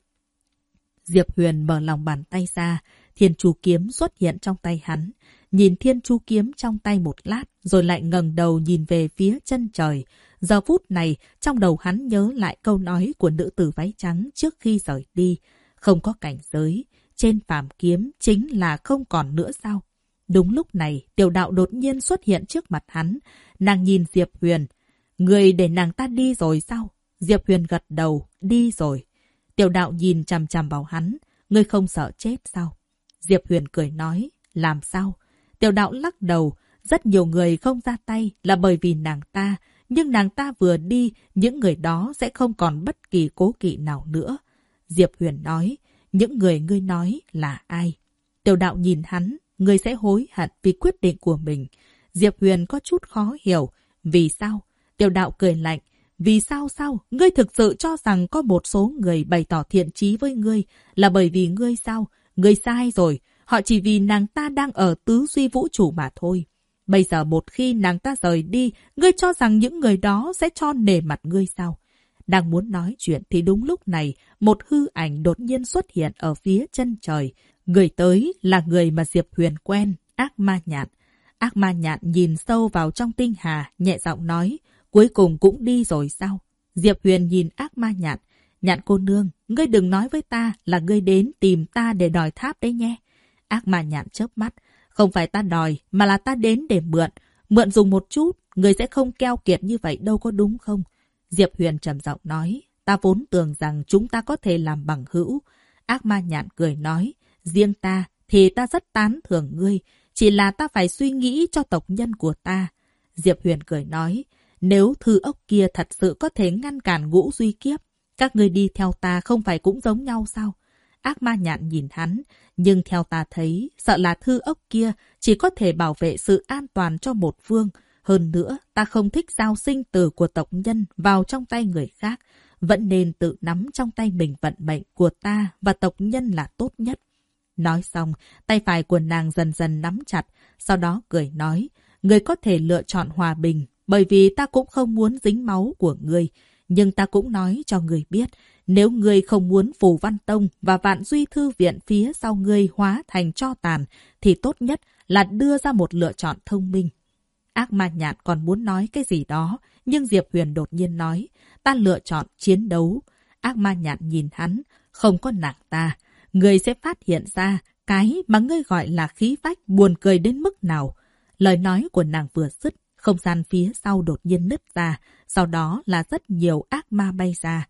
Diệp Huyền mở lòng bàn tay ra, thiên chu kiếm xuất hiện trong tay hắn. Nhìn thiên chu kiếm trong tay một lát, rồi lại ngẩng đầu nhìn về phía chân trời. Giờ phút này, trong đầu hắn nhớ lại câu nói của nữ tử váy trắng trước khi rời đi. Không có cảnh giới, trên phàm kiếm chính là không còn nữa sao? Đúng lúc này, tiểu đạo đột nhiên xuất hiện trước mặt hắn. Nàng nhìn Diệp Huyền. Người để nàng ta đi rồi sao? Diệp Huyền gật đầu, đi rồi. Tiểu đạo nhìn chằm chằm vào hắn. Ngươi không sợ chết sao? Diệp Huyền cười nói, làm sao? Tiểu đạo lắc đầu, rất nhiều người không ra tay là bởi vì nàng ta. Nhưng nàng ta vừa đi, những người đó sẽ không còn bất kỳ cố kỵ nào nữa. Diệp Huyền nói, những người ngươi nói là ai? Tiểu đạo nhìn hắn, ngươi sẽ hối hận vì quyết định của mình. Diệp Huyền có chút khó hiểu. Vì sao? Tiểu đạo cười lạnh. Vì sao sao? Ngươi thực sự cho rằng có một số người bày tỏ thiện trí với ngươi là bởi vì ngươi sao? Ngươi sai rồi. Họ chỉ vì nàng ta đang ở tứ duy vũ trụ mà thôi. Bây giờ một khi nàng ta rời đi, ngươi cho rằng những người đó sẽ cho nề mặt ngươi sao? Đang muốn nói chuyện thì đúng lúc này, một hư ảnh đột nhiên xuất hiện ở phía chân trời. Người tới là người mà Diệp Huyền quen, ác ma nhạn. Ác ma nhạn nhìn sâu vào trong tinh hà, nhẹ giọng nói, cuối cùng cũng đi rồi sao? Diệp Huyền nhìn ác ma nhạn. Nhạn cô nương, ngươi đừng nói với ta là ngươi đến tìm ta để đòi tháp đấy nhé. Ác ma nhạn chớp mắt. Không phải ta đòi, mà là ta đến để mượn. Mượn dùng một chút, người sẽ không keo kiệt như vậy đâu có đúng không? Diệp Huyền trầm giọng nói, ta vốn tưởng rằng chúng ta có thể làm bằng hữu. Ác ma nhạn cười nói, riêng ta thì ta rất tán thưởng ngươi, chỉ là ta phải suy nghĩ cho tộc nhân của ta. Diệp Huyền cười nói, nếu thư ốc kia thật sự có thể ngăn cản ngũ duy kiếp, các ngươi đi theo ta không phải cũng giống nhau sao? Ác ma nhạn nhìn hắn, nhưng theo ta thấy, sợ là thư ốc kia chỉ có thể bảo vệ sự an toàn cho một vương. Hơn nữa, ta không thích giao sinh tử của tộc nhân vào trong tay người khác. Vẫn nên tự nắm trong tay mình vận mệnh của ta và tộc nhân là tốt nhất. Nói xong, tay phải của nàng dần dần nắm chặt, sau đó cười nói, người có thể lựa chọn hòa bình, bởi vì ta cũng không muốn dính máu của người. Nhưng ta cũng nói cho người biết, nếu ngươi không muốn Phù Văn Tông và Vạn Duy Thư Viện phía sau ngươi hóa thành cho tàn, thì tốt nhất là đưa ra một lựa chọn thông minh. Ác ma nhạn còn muốn nói cái gì đó, nhưng Diệp Huyền đột nhiên nói, ta lựa chọn chiến đấu. Ác ma nhạn nhìn hắn, không có nặng ta. Ngươi sẽ phát hiện ra cái mà ngươi gọi là khí vách buồn cười đến mức nào. Lời nói của nàng vừa dứt, không gian phía sau đột nhiên nứt ra, sau đó là rất nhiều ác ma bay ra.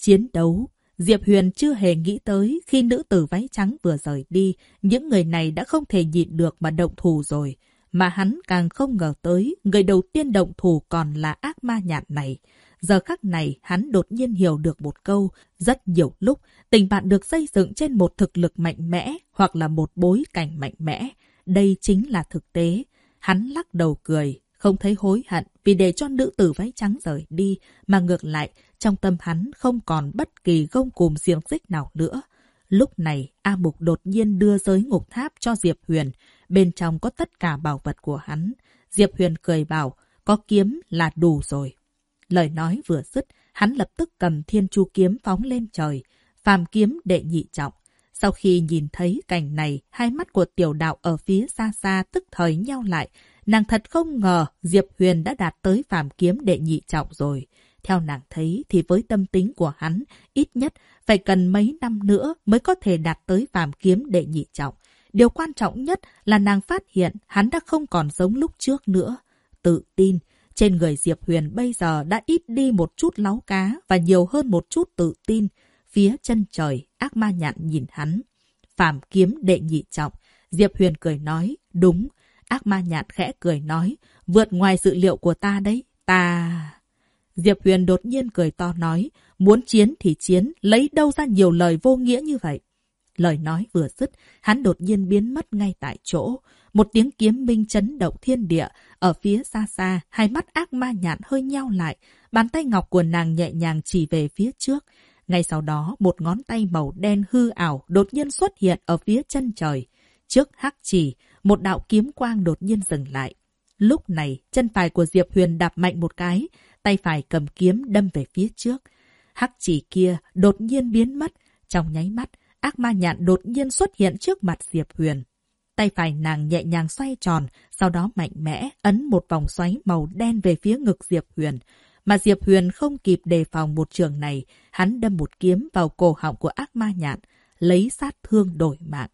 Chiến đấu, Diệp Huyền chưa hề nghĩ tới khi nữ tử váy trắng vừa rời đi, những người này đã không thể nhịn được mà động thủ rồi. Mà hắn càng không ngờ tới, người đầu tiên động thủ còn là ác ma nhạn này. Giờ khắc này, hắn đột nhiên hiểu được một câu, rất nhiều lúc, tình bạn được xây dựng trên một thực lực mạnh mẽ hoặc là một bối cảnh mạnh mẽ. Đây chính là thực tế. Hắn lắc đầu cười, không thấy hối hận vì để cho nữ tử váy trắng rời đi, mà ngược lại, trong tâm hắn không còn bất kỳ gông cùm xiềng xích nào nữa. Lúc này, A Mục đột nhiên đưa giới ngục tháp cho Diệp Huyền, bên trong có tất cả bảo vật của hắn. Diệp Huyền cười bảo, có kiếm là đủ rồi. Lời nói vừa dứt, hắn lập tức cầm thiên chu kiếm phóng lên trời, phàm kiếm đệ nhị trọng. Sau khi nhìn thấy cảnh này, hai mắt của tiểu đạo ở phía xa xa tức thời nhau lại. Nàng thật không ngờ Diệp Huyền đã đạt tới phàm kiếm đệ nhị trọng rồi. Theo nàng thấy thì với tâm tính của hắn, ít nhất phải cần mấy năm nữa mới có thể đạt tới phàm kiếm đệ nhị trọng. Điều quan trọng nhất là nàng phát hiện hắn đã không còn giống lúc trước nữa. Tự tin, trên người Diệp Huyền bây giờ đã ít đi một chút láu cá và nhiều hơn một chút tự tin. Phía chân trời, ác ma nhạn nhìn hắn. Phạm kiếm đệ nhị trọng. Diệp Huyền cười nói, đúng. Ác ma nhạn khẽ cười nói, vượt ngoài dự liệu của ta đấy, ta... Diệp Huyền đột nhiên cười to nói, muốn chiến thì chiến, lấy đâu ra nhiều lời vô nghĩa như vậy. Lời nói vừa dứt, hắn đột nhiên biến mất ngay tại chỗ. Một tiếng kiếm minh chấn động thiên địa. Ở phía xa xa, hai mắt ác ma nhạn hơi nhao lại. Bàn tay ngọc của nàng nhẹ nhàng chỉ về phía trước. Ngay sau đó, một ngón tay màu đen hư ảo đột nhiên xuất hiện ở phía chân trời. Trước hắc chỉ, một đạo kiếm quang đột nhiên dừng lại. Lúc này, chân phải của Diệp Huyền đạp mạnh một cái, tay phải cầm kiếm đâm về phía trước. Hắc chỉ kia đột nhiên biến mất. Trong nháy mắt, ác ma nhạn đột nhiên xuất hiện trước mặt Diệp Huyền. Tay phải nàng nhẹ nhàng xoay tròn, sau đó mạnh mẽ ấn một vòng xoáy màu đen về phía ngực Diệp Huyền. Mà Diệp Huyền không kịp đề phòng một trường này, hắn đâm một kiếm vào cổ họng của ác ma nhạn, lấy sát thương đổi mạng.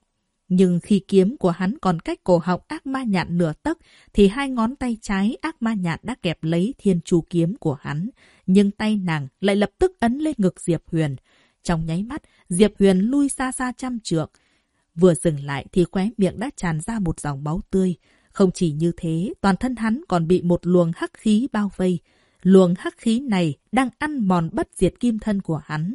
Nhưng khi kiếm của hắn còn cách cổ họng ác ma nhạn nửa tấc, thì hai ngón tay trái ác ma nhạn đã kẹp lấy thiên chu kiếm của hắn. Nhưng tay nàng lại lập tức ấn lên ngực Diệp Huyền. Trong nháy mắt, Diệp Huyền lui xa xa trăm trượng. Vừa dừng lại thì khóe miệng đã tràn ra một dòng máu tươi. Không chỉ như thế, toàn thân hắn còn bị một luồng hắc khí bao vây. Luồng hắc khí này đang ăn mòn bất diệt kim thân của hắn.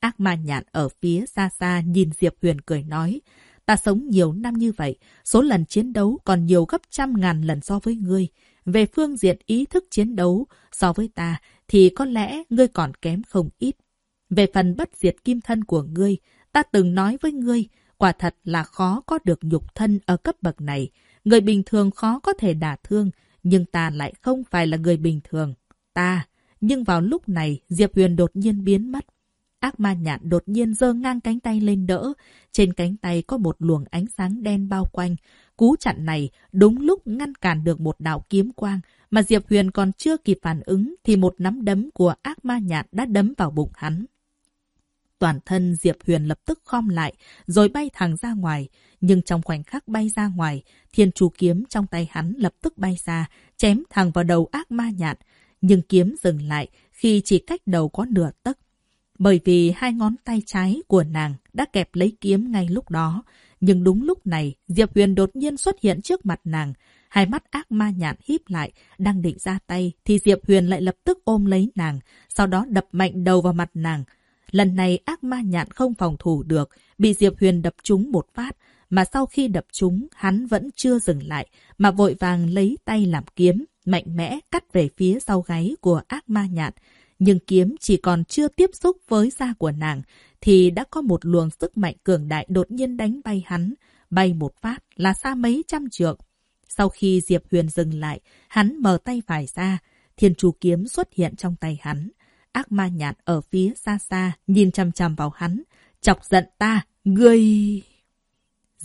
Ác ma nhạn ở phía xa xa nhìn Diệp Huyền cười nói. Ta sống nhiều năm như vậy, số lần chiến đấu còn nhiều gấp trăm ngàn lần so với ngươi. Về phương diện ý thức chiến đấu, so với ta, thì có lẽ ngươi còn kém không ít. Về phần bất diệt kim thân của ngươi, ta từng nói với ngươi, quả thật là khó có được nhục thân ở cấp bậc này. Người bình thường khó có thể đả thương, nhưng ta lại không phải là người bình thường. Ta, nhưng vào lúc này, Diệp Huyền đột nhiên biến mất. Ác ma nhạn đột nhiên giơ ngang cánh tay lên đỡ. Trên cánh tay có một luồng ánh sáng đen bao quanh. Cú chặn này đúng lúc ngăn cản được một đạo kiếm quang, mà Diệp Huyền còn chưa kịp phản ứng thì một nắm đấm của ác ma nhạn đã đấm vào bụng hắn. Toàn thân Diệp Huyền lập tức khom lại, rồi bay thẳng ra ngoài. Nhưng trong khoảnh khắc bay ra ngoài, thiên chú kiếm trong tay hắn lập tức bay ra, chém thẳng vào đầu ác ma nhạn. Nhưng kiếm dừng lại khi chỉ cách đầu có nửa tấc. Bởi vì hai ngón tay trái của nàng đã kẹp lấy kiếm ngay lúc đó. Nhưng đúng lúc này, Diệp Huyền đột nhiên xuất hiện trước mặt nàng. Hai mắt ác ma nhạn híp lại, đang định ra tay, thì Diệp Huyền lại lập tức ôm lấy nàng, sau đó đập mạnh đầu vào mặt nàng. Lần này ác ma nhạn không phòng thủ được, bị Diệp Huyền đập trúng một phát, mà sau khi đập trúng, hắn vẫn chưa dừng lại, mà vội vàng lấy tay làm kiếm, mạnh mẽ cắt về phía sau gáy của ác ma nhạn. Nhưng kiếm chỉ còn chưa tiếp xúc với da của nàng, thì đã có một luồng sức mạnh cường đại đột nhiên đánh bay hắn, bay một phát là xa mấy trăm trượng. Sau khi Diệp Huyền dừng lại, hắn mở tay phải ra, thiên chú kiếm xuất hiện trong tay hắn. Ác ma nhạt ở phía xa xa, nhìn chằm chằm vào hắn. Chọc giận ta, ngươi...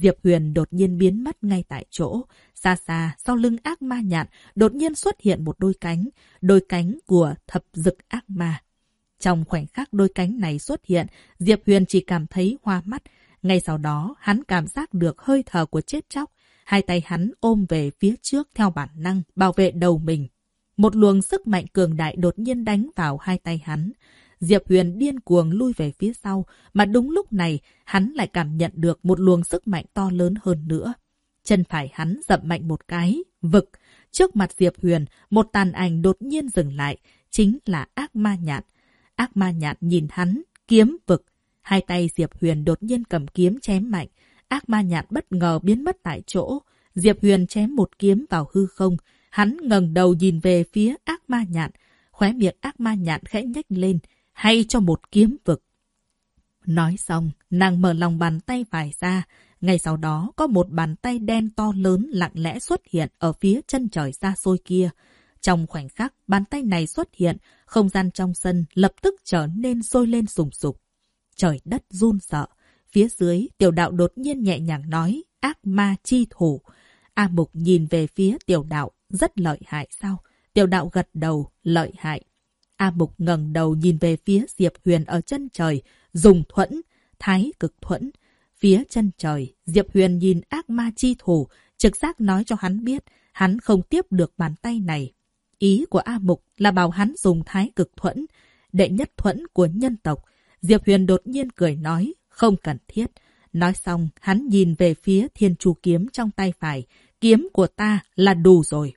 Diệp Huyền đột nhiên biến mất ngay tại chỗ. Xa xa, sau lưng ác ma nhạn, đột nhiên xuất hiện một đôi cánh, đôi cánh của thập dực ác ma. Trong khoảnh khắc đôi cánh này xuất hiện, Diệp Huyền chỉ cảm thấy hoa mắt. Ngay sau đó, hắn cảm giác được hơi thở của chết chóc. hai tay hắn ôm về phía trước theo bản năng, bảo vệ đầu mình. Một luồng sức mạnh cường đại đột nhiên đánh vào hai tay hắn. Diệp Huyền điên cuồng lui về phía sau, mà đúng lúc này, hắn lại cảm nhận được một luồng sức mạnh to lớn hơn nữa. Chân phải hắn dậm mạnh một cái, vực. Trước mặt Diệp Huyền, một tàn ảnh đột nhiên dừng lại, chính là ác ma nhạn. Ác ma nhạn nhìn hắn, kiếm vực. Hai tay Diệp Huyền đột nhiên cầm kiếm chém mạnh. Ác ma nhạn bất ngờ biến mất tại chỗ. Diệp Huyền chém một kiếm vào hư không. Hắn ngẩng đầu nhìn về phía ác ma nhạn. Khóe miệng ác ma nhạn khẽ nhếch lên. Hay cho một kiếm vực. Nói xong, nàng mở lòng bàn tay phải ra. Ngay sau đó, có một bàn tay đen to lớn lặng lẽ xuất hiện ở phía chân trời xa xôi kia. Trong khoảnh khắc, bàn tay này xuất hiện, không gian trong sân lập tức trở nên sôi lên sùng sục. Trời đất run sợ. Phía dưới, tiểu đạo đột nhiên nhẹ nhàng nói, ác ma chi thủ. A Mục nhìn về phía tiểu đạo, rất lợi hại sao? Tiểu đạo gật đầu, lợi hại. A Mục ngẩng đầu nhìn về phía Diệp Huyền ở chân trời, dùng thuẫn, thái cực thuẫn. Phía chân trời, Diệp Huyền nhìn ác ma chi thủ, trực giác nói cho hắn biết, hắn không tiếp được bàn tay này. Ý của A Mục là bảo hắn dùng thái cực thuẫn, đệ nhất thuẫn của nhân tộc. Diệp Huyền đột nhiên cười nói, không cần thiết. Nói xong, hắn nhìn về phía thiên chu kiếm trong tay phải. Kiếm của ta là đủ rồi.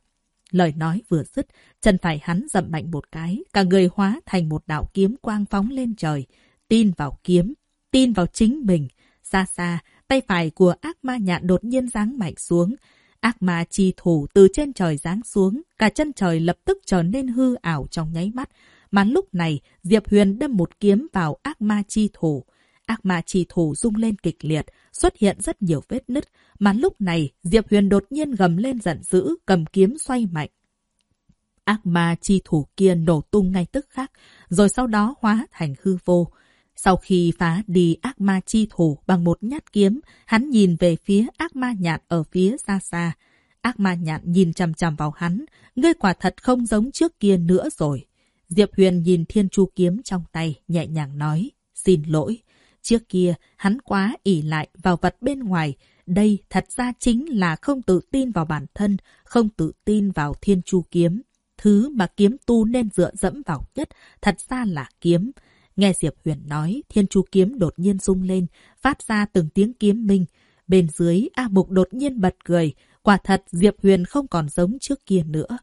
Lời nói vừa dứt, chân phải hắn dậm mạnh một cái, cả người hóa thành một đạo kiếm quang phóng lên trời. Tin vào kiếm, tin vào chính mình. Xa xa, tay phải của ác ma nhạn đột nhiên giáng mạnh xuống. Ác ma chi thủ từ trên trời giáng xuống, cả chân trời lập tức trở nên hư ảo trong nháy mắt. Mà lúc này, Diệp Huyền đâm một kiếm vào ác ma chi thủ. Ác ma chi thủ rung lên kịch liệt, xuất hiện rất nhiều vết nứt, mà lúc này Diệp Huyền đột nhiên gầm lên giận dữ, cầm kiếm xoay mạnh. Ác ma chi thủ kia nổ tung ngay tức khắc, rồi sau đó hóa thành hư vô. Sau khi phá đi ác ma chi thủ bằng một nhát kiếm, hắn nhìn về phía ác ma nhạn ở phía xa xa. Ác ma nhạn nhìn chằm chằm vào hắn, ngươi quả thật không giống trước kia nữa rồi. Diệp Huyền nhìn thiên chu kiếm trong tay, nhẹ nhàng nói, xin lỗi. Trước kia, hắn quá ỉ lại vào vật bên ngoài. Đây thật ra chính là không tự tin vào bản thân, không tự tin vào thiên chu kiếm. Thứ mà kiếm tu nên dựa dẫm vào nhất, thật ra là kiếm. Nghe Diệp Huyền nói, thiên chu kiếm đột nhiên rung lên, phát ra từng tiếng kiếm minh. Bên dưới, A Mục đột nhiên bật cười. Quả thật, Diệp Huyền không còn giống trước kia nữa.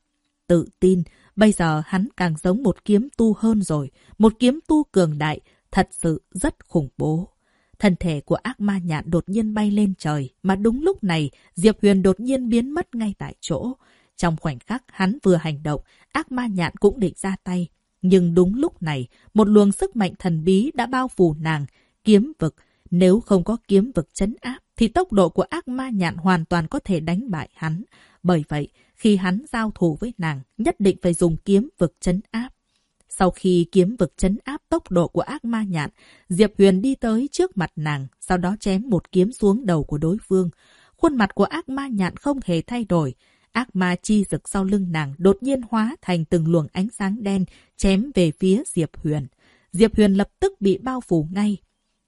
Tự tin, bây giờ hắn càng giống một kiếm tu hơn rồi. Một kiếm tu cường đại, thật sự rất khủng bố. Thân thể của ác ma nhạn đột nhiên bay lên trời, mà đúng lúc này, Diệp Huyền đột nhiên biến mất ngay tại chỗ. Trong khoảnh khắc hắn vừa hành động, ác ma nhạn cũng định ra tay. Nhưng đúng lúc này, một luồng sức mạnh thần bí đã bao phủ nàng, kiếm vực. Nếu không có kiếm vực chấn áp, thì tốc độ của ác ma nhạn hoàn toàn có thể đánh bại hắn. Bởi vậy, khi hắn giao thủ với nàng, nhất định phải dùng kiếm vực chấn áp. Sau khi kiếm vực chấn áp tốc độ của ác ma nhạn, Diệp Huyền đi tới trước mặt nàng, sau đó chém một kiếm xuống đầu của đối phương. Khuôn mặt của ác ma nhạn không hề thay đổi. Ác ma chi rực sau lưng nàng đột nhiên hóa thành từng luồng ánh sáng đen chém về phía Diệp Huyền. Diệp Huyền lập tức bị bao phủ ngay.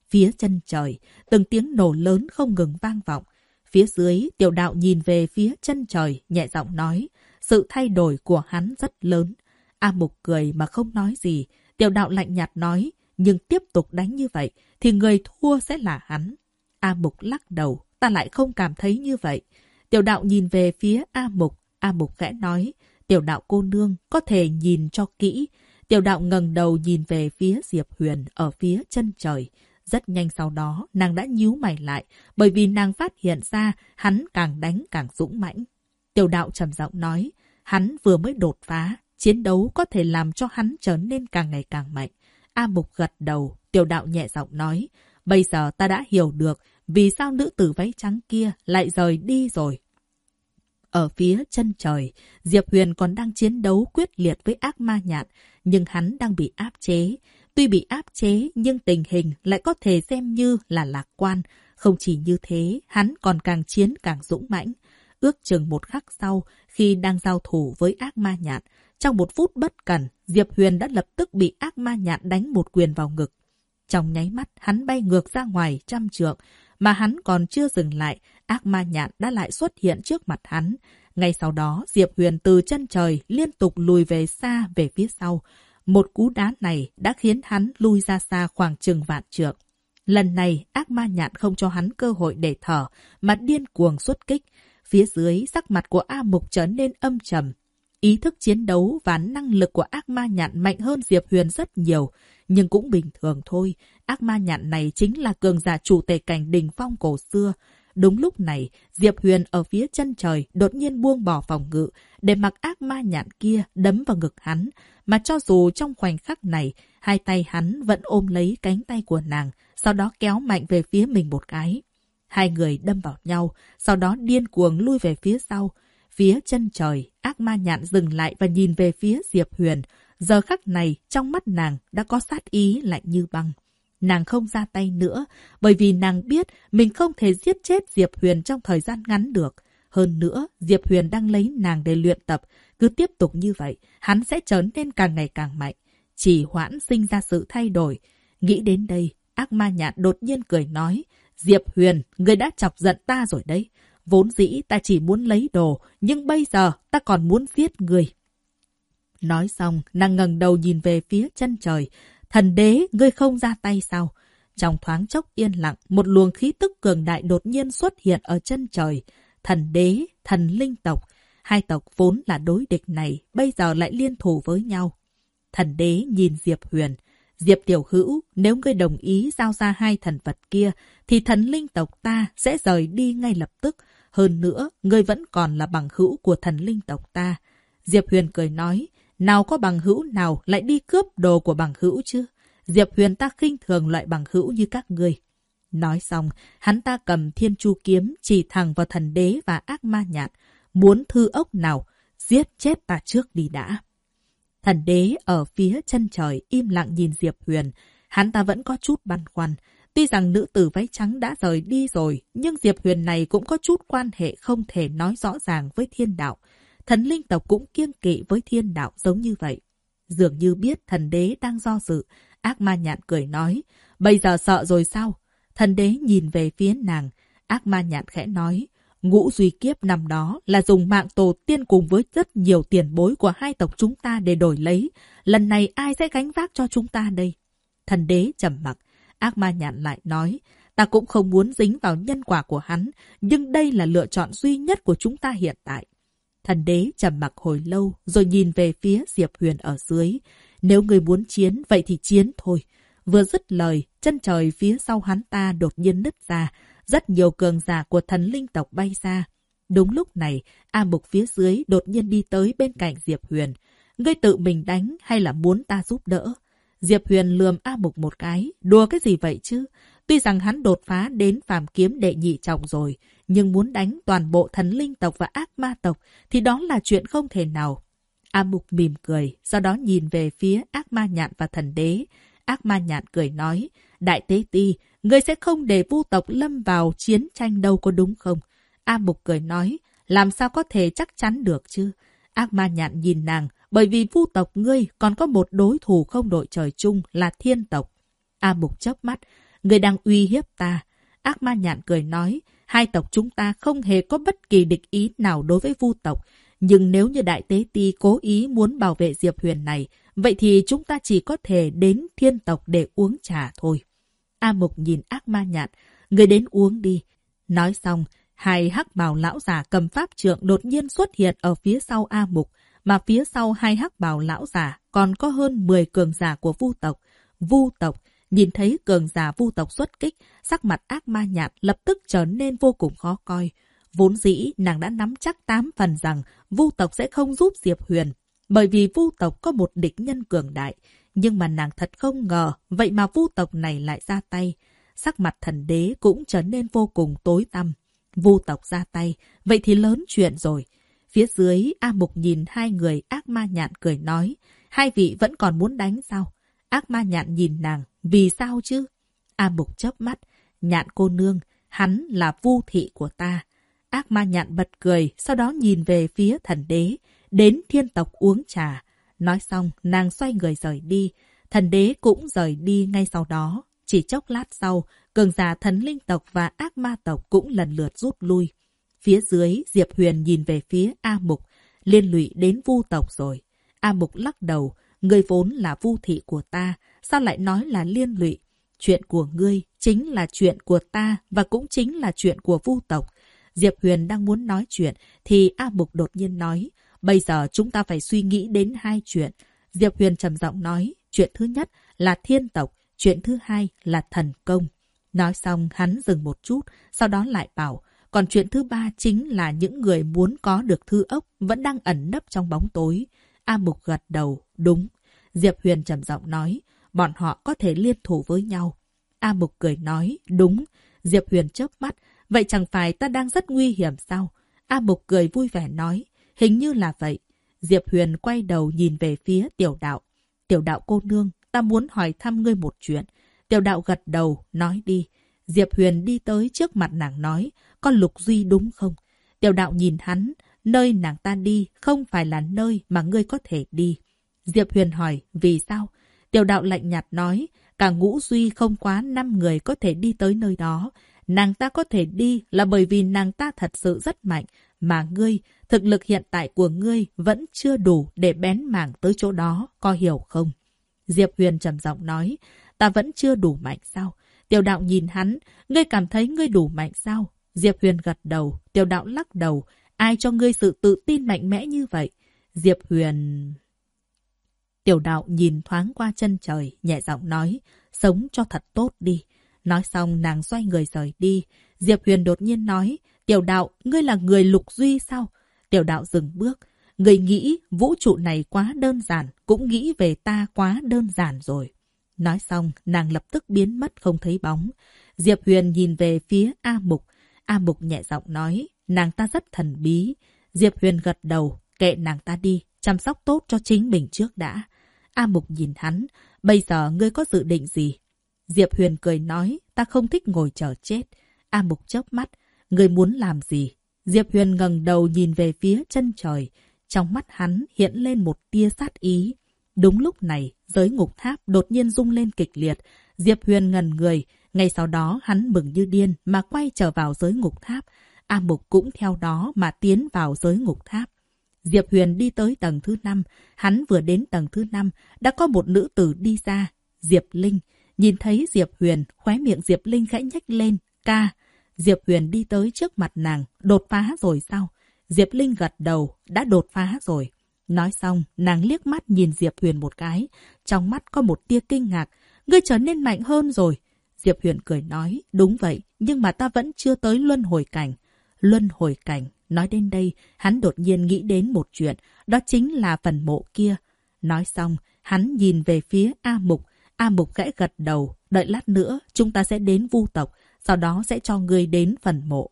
Phía chân trời, từng tiếng nổ lớn không ngừng vang vọng. Phía dưới, tiểu đạo nhìn về phía chân trời, nhẹ giọng nói, sự thay đổi của hắn rất lớn. A Mục cười mà không nói gì. Tiểu đạo lạnh nhạt nói, nhưng tiếp tục đánh như vậy, thì người thua sẽ là hắn. A Mục lắc đầu, ta lại không cảm thấy như vậy. Tiểu đạo nhìn về phía A Mục, A Mục khẽ nói, tiểu đạo cô nương có thể nhìn cho kỹ. Tiểu đạo ngẩng đầu nhìn về phía Diệp Huyền ở phía chân trời. Rất nhanh sau đó, nàng đã nhíu mày lại, bởi vì nàng phát hiện ra hắn càng đánh càng dũng mãnh. Tiểu đạo trầm giọng nói, hắn vừa mới đột phá, chiến đấu có thể làm cho hắn trở nên càng ngày càng mạnh. A Mục gật đầu, tiểu đạo nhẹ giọng nói, bây giờ ta đã hiểu được vì sao nữ tử váy trắng kia lại rời đi rồi. Ở phía chân trời, Diệp Huyền còn đang chiến đấu quyết liệt với ác ma nhạn, nhưng hắn đang bị áp chế. Tuy bị áp chế, nhưng tình hình lại có thể xem như là lạc quan. Không chỉ như thế, hắn còn càng chiến càng dũng mãnh. Ước chừng một khắc sau, khi đang giao thủ với ác ma nhạn, trong một phút bất cẩn, Diệp Huyền đã lập tức bị ác ma nhạn đánh một quyền vào ngực. Trong nháy mắt, hắn bay ngược ra ngoài trăm trượng, mà hắn còn chưa dừng lại, ác ma nhạn đã lại xuất hiện trước mặt hắn. Ngay sau đó, Diệp Huyền từ chân trời liên tục lùi về xa về phía sau. Một cú đá này đã khiến hắn lui ra xa khoảng chừng vạn trượng. Lần này, ác ma nhạn không cho hắn cơ hội để thở, mà điên cuồng xuất kích. Phía dưới, sắc mặt của A Mục trở nên âm trầm. Ý thức chiến đấu và năng lực của ác ma nhạn mạnh hơn Diệp Huyền rất nhiều, nhưng cũng bình thường thôi. Ác ma nhạn này chính là cường giả chủ tề cảnh đình phong cổ xưa. Đúng lúc này, Diệp Huyền ở phía chân trời đột nhiên buông bỏ phòng ngự để mặc ác ma nhạn kia đấm vào ngực hắn. Mà cho dù trong khoảnh khắc này, hai tay hắn vẫn ôm lấy cánh tay của nàng, sau đó kéo mạnh về phía mình một cái. Hai người đâm vào nhau, sau đó điên cuồng lui về phía sau. Phía chân trời, ác ma nhạn dừng lại và nhìn về phía Diệp Huyền. Giờ khắc này, trong mắt nàng đã có sát ý lạnh như băng. Nàng không ra tay nữa, bởi vì nàng biết mình không thể giết chết Diệp Huyền trong thời gian ngắn được. Hơn nữa, Diệp Huyền đang lấy nàng để luyện tập. Cứ tiếp tục như vậy, hắn sẽ trở nên càng ngày càng mạnh. Chỉ hoãn sinh ra sự thay đổi. Nghĩ đến đây, ác ma nhạn đột nhiên cười nói. Diệp Huyền, người đã chọc giận ta rồi đấy. Vốn dĩ ta chỉ muốn lấy đồ, nhưng bây giờ ta còn muốn giết người. Nói xong, nàng ngẩng đầu nhìn về phía chân trời. Thần đế, ngươi không ra tay sao? Trong thoáng chốc yên lặng, một luồng khí tức cường đại đột nhiên xuất hiện ở chân trời. Thần đế, thần linh tộc. Hai tộc vốn là đối địch này, bây giờ lại liên thủ với nhau. Thần đế nhìn Diệp Huyền. Diệp Tiểu Hữu, nếu ngươi đồng ý giao ra hai thần vật kia, thì thần linh tộc ta sẽ rời đi ngay lập tức. Hơn nữa, ngươi vẫn còn là bằng hữu của thần linh tộc ta. Diệp Huyền cười nói, nào có bằng hữu nào lại đi cướp đồ của bằng hữu chứ? Diệp Huyền ta khinh thường loại bằng hữu như các ngươi. Nói xong, hắn ta cầm thiên chu kiếm chỉ thẳng vào thần đế và ác ma nhạt. Muốn thư ốc nào, giết chết ta trước đi đã. Thần đế ở phía chân trời im lặng nhìn Diệp Huyền. Hắn ta vẫn có chút băn khoăn. Tuy rằng nữ tử váy trắng đã rời đi rồi, nhưng Diệp Huyền này cũng có chút quan hệ không thể nói rõ ràng với thiên đạo. Thần linh tộc cũng kiêng kỵ với thiên đạo giống như vậy. Dường như biết thần đế đang do dự, ác ma nhạn cười nói, bây giờ sợ rồi sao? Thần đế nhìn về phía nàng, ác ma nhạn khẽ nói, ngũ duy kiếp năm đó là dùng mạng tổ tiên cùng với rất nhiều tiền bối của hai tộc chúng ta để đổi lấy. Lần này ai sẽ gánh vác cho chúng ta đây? Thần đế trầm mặc, ác ma nhạn lại nói, ta cũng không muốn dính vào nhân quả của hắn, nhưng đây là lựa chọn duy nhất của chúng ta hiện tại. Thần đế trầm mặc hồi lâu rồi nhìn về phía Diệp Huyền ở dưới. Nếu người muốn chiến, vậy thì chiến thôi. Vừa dứt lời, chân trời phía sau hắn ta đột nhiên nứt ra. Rất nhiều cường giả của thần linh tộc bay ra. Đúng lúc này, A Mục phía dưới đột nhiên đi tới bên cạnh Diệp Huyền. Ngươi tự mình đánh hay là muốn ta giúp đỡ? Diệp Huyền lườm A Mục một cái. Đùa cái gì vậy chứ? Tuy rằng hắn đột phá đến phàm kiếm đệ nhị trọng rồi, nhưng muốn đánh toàn bộ thần linh tộc và ác ma tộc thì đó là chuyện không thể nào. A Mục mỉm cười, sau đó nhìn về phía ác ma nhạn và thần đế. Ác ma nhạn cười nói, Đại tế ti, ngươi sẽ không để vu tộc lâm vào chiến tranh đâu có đúng không? A Mục cười nói, làm sao có thể chắc chắn được chứ? Ác ma nhạn nhìn nàng, bởi vì vu tộc ngươi còn có một đối thủ không đội trời chung là thiên tộc. A Mục chớp mắt, ngươi đang uy hiếp ta. Ác ma nhạn cười nói, hai tộc chúng ta không hề có bất kỳ địch ý nào đối với vu tộc. Nhưng nếu như Đại Tế Ti cố ý muốn bảo vệ Diệp Huyền này, vậy thì chúng ta chỉ có thể đến thiên tộc để uống trà thôi. A Mục nhìn ác ma nhạn, người đến uống đi. Nói xong, hai hắc bào lão già cầm pháp trượng đột nhiên xuất hiện ở phía sau A Mục, mà phía sau hai hắc bào lão già còn có hơn 10 cường giả của vu tộc. Vu tộc Nhìn thấy cường giả vu tộc xuất kích, sắc mặt ác ma nhạt lập tức trở nên vô cùng khó coi. Vốn dĩ, nàng đã nắm chắc tám phần rằng vu tộc sẽ không giúp Diệp Huyền, bởi vì vu tộc có một địch nhân cường đại. Nhưng mà nàng thật không ngờ, vậy mà vu tộc này lại ra tay. Sắc mặt thần đế cũng trở nên vô cùng tối tăm. Vu tộc ra tay, vậy thì lớn chuyện rồi. Phía dưới, A Mục nhìn hai người ác ma nhạn cười nói, hai vị vẫn còn muốn đánh sao? Ác ma nhạn nhìn nàng, vì sao chứ? A Mục chớp mắt, nhạn cô nương, hắn là vu thị của ta. Ác ma nhạn bật cười, sau đó nhìn về phía thần đế, đến thiên tộc uống trà. Nói xong, nàng xoay người rời đi. Thần đế cũng rời đi ngay sau đó. Chỉ chốc lát sau, cường giả thần linh tộc và ác ma tộc cũng lần lượt rút lui. Phía dưới, Diệp Huyền nhìn về phía A Mục, liên lụy đến vu tộc rồi. A Mục lắc đầu, người vốn là vu thị của ta, sao lại nói là liên lụy? Chuyện của ngươi chính là chuyện của ta và cũng chính là chuyện của vu tộc. Diệp Huyền đang muốn nói chuyện thì A Mục đột nhiên nói, bây giờ chúng ta phải suy nghĩ đến hai chuyện. Diệp Huyền trầm giọng nói, chuyện thứ nhất là thiên tộc, chuyện thứ hai là thần công. Nói xong hắn dừng một chút, sau đó lại bảo, còn chuyện thứ ba chính là những người muốn có được thư ốc vẫn đang ẩn nấp trong bóng tối. A Mục gật đầu, đúng. Diệp Huyền trầm giọng nói, bọn họ có thể liên thủ với nhau. A Mục cười nói, đúng. Diệp Huyền chớp mắt, vậy chẳng phải ta đang rất nguy hiểm sao? A Mục cười vui vẻ nói, hình như là vậy. Diệp Huyền quay đầu nhìn về phía tiểu đạo. Tiểu đạo cô nương, ta muốn hỏi thăm ngươi một chuyện. Tiểu đạo gật đầu, nói đi. Diệp Huyền đi tới trước mặt nàng nói, con Lục Duy đúng không? Tiểu đạo nhìn hắn, nơi nàng ta đi không phải là nơi mà ngươi có thể đi. Diệp Huyền hỏi, vì sao? Tiểu đạo lạnh nhạt nói, cả ngũ Duy không quá 5 người có thể đi tới nơi đó. Nàng ta có thể đi là bởi vì nàng ta thật sự rất mạnh, mà ngươi, thực lực hiện tại của ngươi vẫn chưa đủ để bén mảng tới chỗ đó, có hiểu không? Diệp Huyền trầm giọng nói, ta vẫn chưa đủ mạnh sao? Tiểu đạo nhìn hắn, ngươi cảm thấy ngươi đủ mạnh sao? Diệp Huyền gật đầu, tiểu đạo lắc đầu. Ai cho ngươi sự tự tin mạnh mẽ như vậy? Diệp Huyền... Tiểu đạo nhìn thoáng qua chân trời, nhẹ giọng nói, sống cho thật tốt đi. Nói xong nàng xoay người rời đi. Diệp Huyền đột nhiên nói, tiểu đạo, ngươi là người lục duy sao? Tiểu đạo dừng bước. Người nghĩ vũ trụ này quá đơn giản, cũng nghĩ về ta quá đơn giản rồi. Nói xong, nàng lập tức biến mất không thấy bóng. Diệp Huyền nhìn về phía A Mục. A Mục nhẹ giọng nói, nàng ta rất thần bí. Diệp Huyền gật đầu, kệ nàng ta đi, chăm sóc tốt cho chính mình trước đã. A Mục nhìn hắn, bây giờ ngươi có dự định gì? Diệp Huyền cười nói, ta không thích ngồi chờ chết. A Mục chớp mắt, ngươi muốn làm gì? Diệp Huyền ngẩng đầu nhìn về phía chân trời. Trong mắt hắn hiện lên một tia sát ý. Đúng lúc này, giới ngục tháp đột nhiên rung lên kịch liệt. Diệp Huyền ngần người. Ngay sau đó hắn mừng như điên mà quay trở vào giới ngục tháp. A Mục cũng theo đó mà tiến vào giới ngục tháp. Diệp Huyền đi tới tầng thứ 5. Hắn vừa đến tầng thứ 5, đã có một nữ tử đi ra. Diệp Linh. Nhìn thấy Diệp Huyền, khóe miệng Diệp Linh khẽ nhách lên. Ca. Diệp Huyền đi tới trước mặt nàng. Đột phá rồi sao? Diệp Linh gật đầu. Đã đột phá rồi. Nói xong, nàng liếc mắt nhìn Diệp Huyền một cái. Trong mắt có một tia kinh ngạc. Ngươi trở nên mạnh hơn rồi. Diệp Huyền cười nói. Đúng vậy, nhưng mà ta vẫn chưa tới luân hồi cảnh. Luân hồi cảnh. Nói đến đây, hắn đột nhiên nghĩ đến một chuyện, đó chính là phần mộ kia. Nói xong, hắn nhìn về phía A Mục. A Mục gãy gật đầu, đợi lát nữa chúng ta sẽ đến vu tộc, sau đó sẽ cho ngươi đến phần mộ.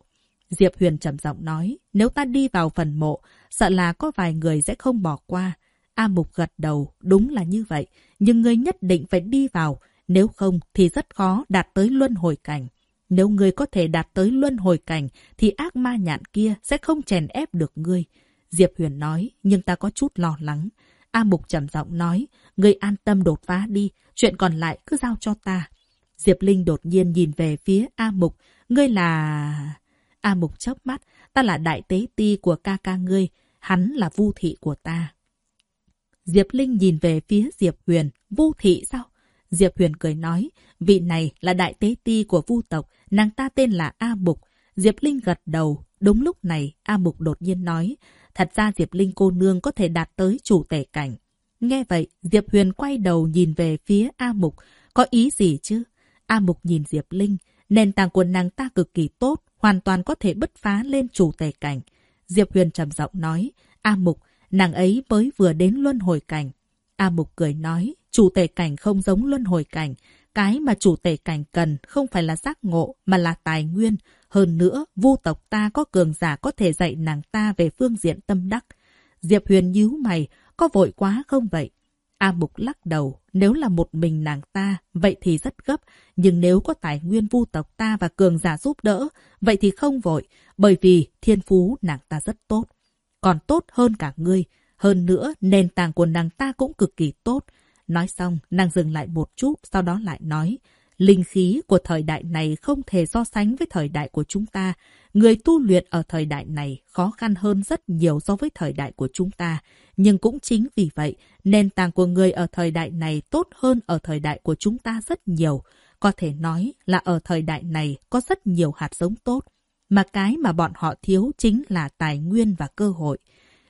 Diệp Huyền trầm giọng nói, nếu ta đi vào phần mộ, sợ là có vài người sẽ không bỏ qua. A Mục gật đầu, đúng là như vậy, nhưng ngươi nhất định phải đi vào, nếu không thì rất khó đạt tới luân hồi cảnh. Nếu ngươi có thể đạt tới luân hồi cảnh, thì ác ma nhạn kia sẽ không chèn ép được ngươi. Diệp Huyền nói, nhưng ta có chút lo lắng. A Mục trầm giọng nói, ngươi an tâm đột phá đi, chuyện còn lại cứ giao cho ta. Diệp Linh đột nhiên nhìn về phía A Mục, ngươi là... A Mục chớp mắt, ta là đại tế ti của ca ca ngươi, hắn là vu thị của ta. Diệp Linh nhìn về phía Diệp Huyền, vu thị sao? Diệp Huyền cười nói, vị này là đại tế ti của vu tộc, nàng ta tên là A Mục. Diệp Linh gật đầu, đúng lúc này A Mục đột nhiên nói, thật ra Diệp Linh cô nương có thể đạt tới chủ tể cảnh. Nghe vậy, Diệp Huyền quay đầu nhìn về phía A Mục, có ý gì chứ? A Mục nhìn Diệp Linh, nền tảng của nàng ta cực kỳ tốt, hoàn toàn có thể bứt phá lên chủ tề cảnh. Diệp Huyền trầm giọng nói, A Mục, nàng ấy mới vừa đến luân hồi cảnh. A Mục cười nói, chủ tề cảnh không giống luân hồi cảnh. Cái mà chủ tề cảnh cần không phải là giác ngộ mà là tài nguyên. Hơn nữa, vu tộc ta có cường giả có thể dạy nàng ta về phương diện tâm đắc. Diệp Huyền nhíu mày, có vội quá không vậy? A Mục lắc đầu, nếu là một mình nàng ta, vậy thì rất gấp. Nhưng nếu có tài nguyên vu tộc ta và cường giả giúp đỡ, vậy thì không vội, bởi vì thiên phú nàng ta rất tốt. Còn tốt hơn cả ngươi. Hơn nữa, nền tảng của nàng ta cũng cực kỳ tốt. Nói xong, nàng dừng lại một chút, sau đó lại nói, Linh khí của thời đại này không thể so sánh với thời đại của chúng ta. Người tu luyện ở thời đại này khó khăn hơn rất nhiều so với thời đại của chúng ta. Nhưng cũng chính vì vậy, nền tảng của người ở thời đại này tốt hơn ở thời đại của chúng ta rất nhiều. Có thể nói là ở thời đại này có rất nhiều hạt giống tốt. Mà cái mà bọn họ thiếu chính là tài nguyên và cơ hội.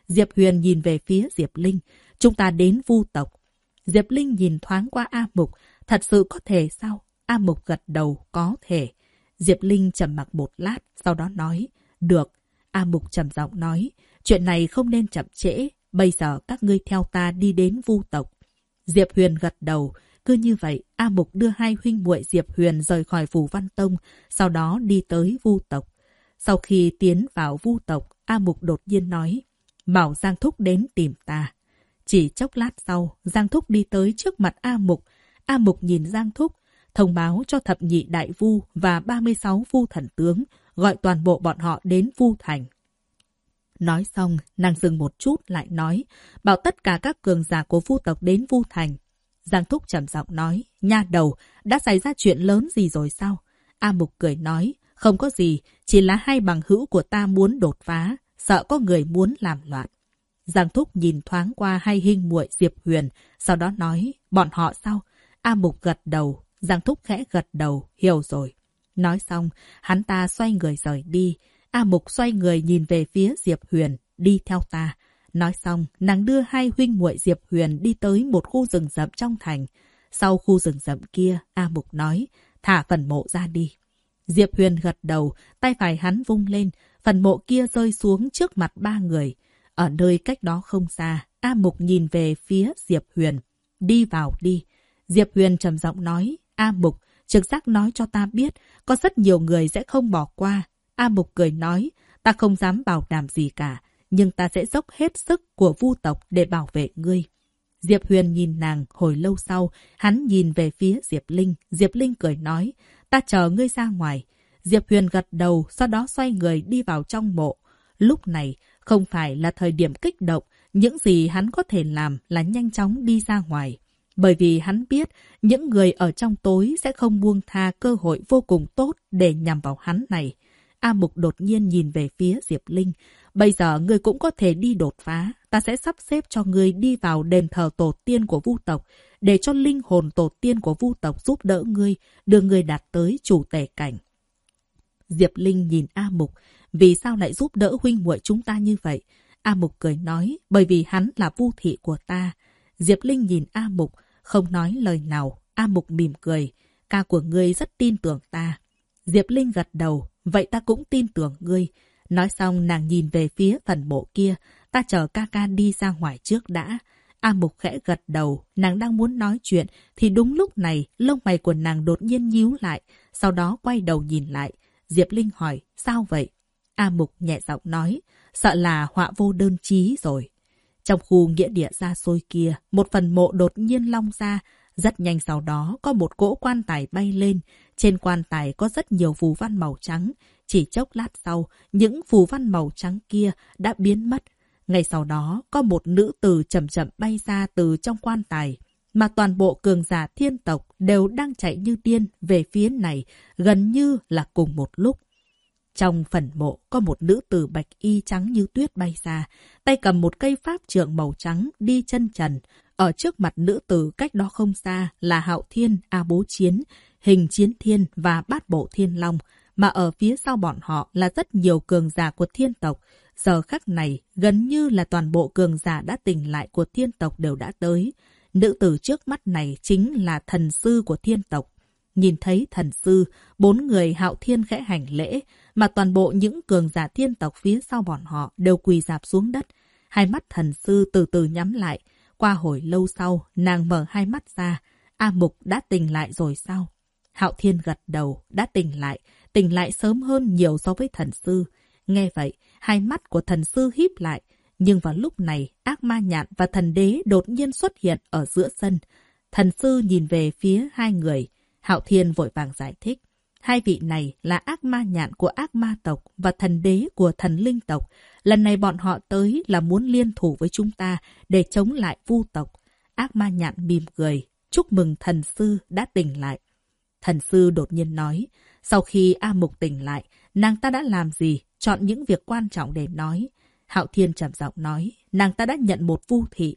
Diệp Huyền nhìn về phía Diệp Linh. Chúng ta đến vu tộc. Diệp Linh nhìn thoáng qua A Mục. Thật sự có thể sao? A Mục gật đầu, có thể. Diệp Linh trầm mặc một lát, sau đó nói, được. A Mục trầm giọng nói, chuyện này không nên chậm trễ, bây giờ các ngươi theo ta đi đến vu tộc. Diệp Huyền gật đầu, cứ như vậy, A Mục đưa hai huynh muội Diệp Huyền rời khỏi Phủ Văn Tông, sau đó đi tới vu tộc. Sau khi tiến vào vu tộc, A Mục đột nhiên nói, bảo Giang Thúc đến tìm ta. Chỉ chốc lát sau, Giang Thúc đi tới trước mặt A Mục. A Mục nhìn Giang Thúc, thông báo cho thập nhị đại vu và 36 vu thần tướng, gọi toàn bộ bọn họ đến vu thành. Nói xong, nàng dừng một chút lại nói, bảo tất cả các cường giả của vu tộc đến vu thành. Giang Thúc trầm giọng nói, nha đầu, đã xảy ra chuyện lớn gì rồi sao? A Mục cười nói, không có gì, chỉ là hai bằng hữu của ta muốn đột phá, sợ có người muốn làm loạn. Giang Thúc nhìn thoáng qua hai hình muội Diệp Huyền, sau đó nói, bọn họ sao? A Mục gật đầu, Giang Thúc khẽ gật đầu, hiểu rồi. Nói xong, hắn ta xoay người rời đi. A Mục xoay người nhìn về phía Diệp Huyền, đi theo ta. Nói xong, nàng đưa hai huynh muội Diệp Huyền đi tới một khu rừng rậm trong thành. Sau khu rừng rậm kia, A Mục nói, thả phần mộ ra đi. Diệp Huyền gật đầu, tay phải hắn vung lên, phần mộ kia rơi xuống trước mặt ba người. Ở nơi cách đó không xa, A Mục nhìn về phía Diệp Huyền. Đi vào đi. Diệp Huyền trầm giọng nói, A Mục, trực giác nói cho ta biết, có rất nhiều người sẽ không bỏ qua. A Mục cười nói, ta không dám bảo đảm gì cả, nhưng ta sẽ dốc hết sức của vu tộc để bảo vệ ngươi. Diệp Huyền nhìn nàng hồi lâu sau, hắn nhìn về phía Diệp Linh. Diệp Linh cười nói, ta chờ ngươi ra ngoài. Diệp Huyền gật đầu, sau đó xoay người đi vào trong mộ. Lúc này, không phải là thời điểm kích động, những gì hắn có thể làm là nhanh chóng đi ra ngoài. Bởi vì hắn biết những người ở trong tối sẽ không buông tha cơ hội vô cùng tốt để nhằm vào hắn này. A Mục đột nhiên nhìn về phía Diệp Linh. Bây giờ ngươi cũng có thể đi đột phá. Ta sẽ sắp xếp cho ngươi đi vào đền thờ tổ tiên của vu tộc, để cho linh hồn tổ tiên của vu tộc giúp đỡ ngươi, đưa ngươi đạt tới chủ tể cảnh. Diệp Linh nhìn A Mục, vì sao lại giúp đỡ huynh muội chúng ta như vậy? A Mục cười nói, bởi vì hắn là vu thị của ta. Diệp Linh nhìn A Mục, không nói lời nào. A Mục mỉm cười, ca của ngươi rất tin tưởng ta. Diệp Linh gật đầu, vậy ta cũng tin tưởng ngươi. Nói xong nàng nhìn về phía phần mộ kia, ta chờ ca ca đi ra ngoài trước đã. A Mục khẽ gật đầu, nàng đang muốn nói chuyện, thì đúng lúc này lông mày của nàng đột nhiên nhíu lại, sau đó quay đầu nhìn lại. Diệp Linh hỏi, sao vậy? A Mục nhẹ giọng nói, sợ là họa vô đơn chí rồi. Trong khu nghĩa địa xa xôi kia, một phần mộ đột nhiên long ra. Rất nhanh sau đó, có một cỗ quan tài bay lên. Trên quan tài có rất nhiều phù văn màu trắng. Chỉ chốc lát sau, những phù văn màu trắng kia đã biến mất. Ngay sau đó, có một nữ tử chậm chậm bay ra từ trong quan tài. Mà toàn bộ cường giả thiên tộc đều đang chạy như tiên về phía này, gần như là cùng một lúc. Trong phần mộ có một nữ tử bạch y trắng như tuyết bay ra, tay cầm một cây pháp trượng màu trắng đi chân trần. Ở trước mặt nữ tử cách đó không xa là Hạo Thiên, A Bố Chiến, Hình Chiến Thiên và Bát Bộ Thiên Long, mà ở phía sau bọn họ là rất nhiều cường giả của thiên tộc. Giờ khắc này, gần như là toàn bộ cường giả đã tỉnh lại của thiên tộc đều đã tới. Nữ tử trước mắt này chính là thần sư của thiên tộc. Nhìn thấy thần sư, bốn người hạo thiên khẽ hành lễ, mà toàn bộ những cường giả thiên tộc phía sau bọn họ đều quỳ dạp xuống đất. Hai mắt thần sư từ từ nhắm lại. Qua hồi lâu sau, nàng mở hai mắt ra. A Mục đã tỉnh lại rồi sao? Hạo Thiên gật đầu, đã tỉnh lại, tỉnh lại sớm hơn nhiều so với thần sư. Nghe vậy, hai mắt của thần sư híp lại. Nhưng vào lúc này, ác ma nhạn và thần đế đột nhiên xuất hiện ở giữa sân. Thần sư nhìn về phía hai người. Hạo Thiên vội vàng giải thích. Hai vị này là ác ma nhạn của ác ma tộc và thần đế của thần linh tộc. Lần này bọn họ tới là muốn liên thủ với chúng ta để chống lại vu tộc. Ác ma nhạn mỉm cười, chúc mừng thần sư đã tỉnh lại. Thần sư đột nhiên nói, sau khi A Mục tỉnh lại, nàng ta đã làm gì, chọn những việc quan trọng để nói. Hạo Thiên trầm giọng nói, nàng ta đã nhận một vu thị.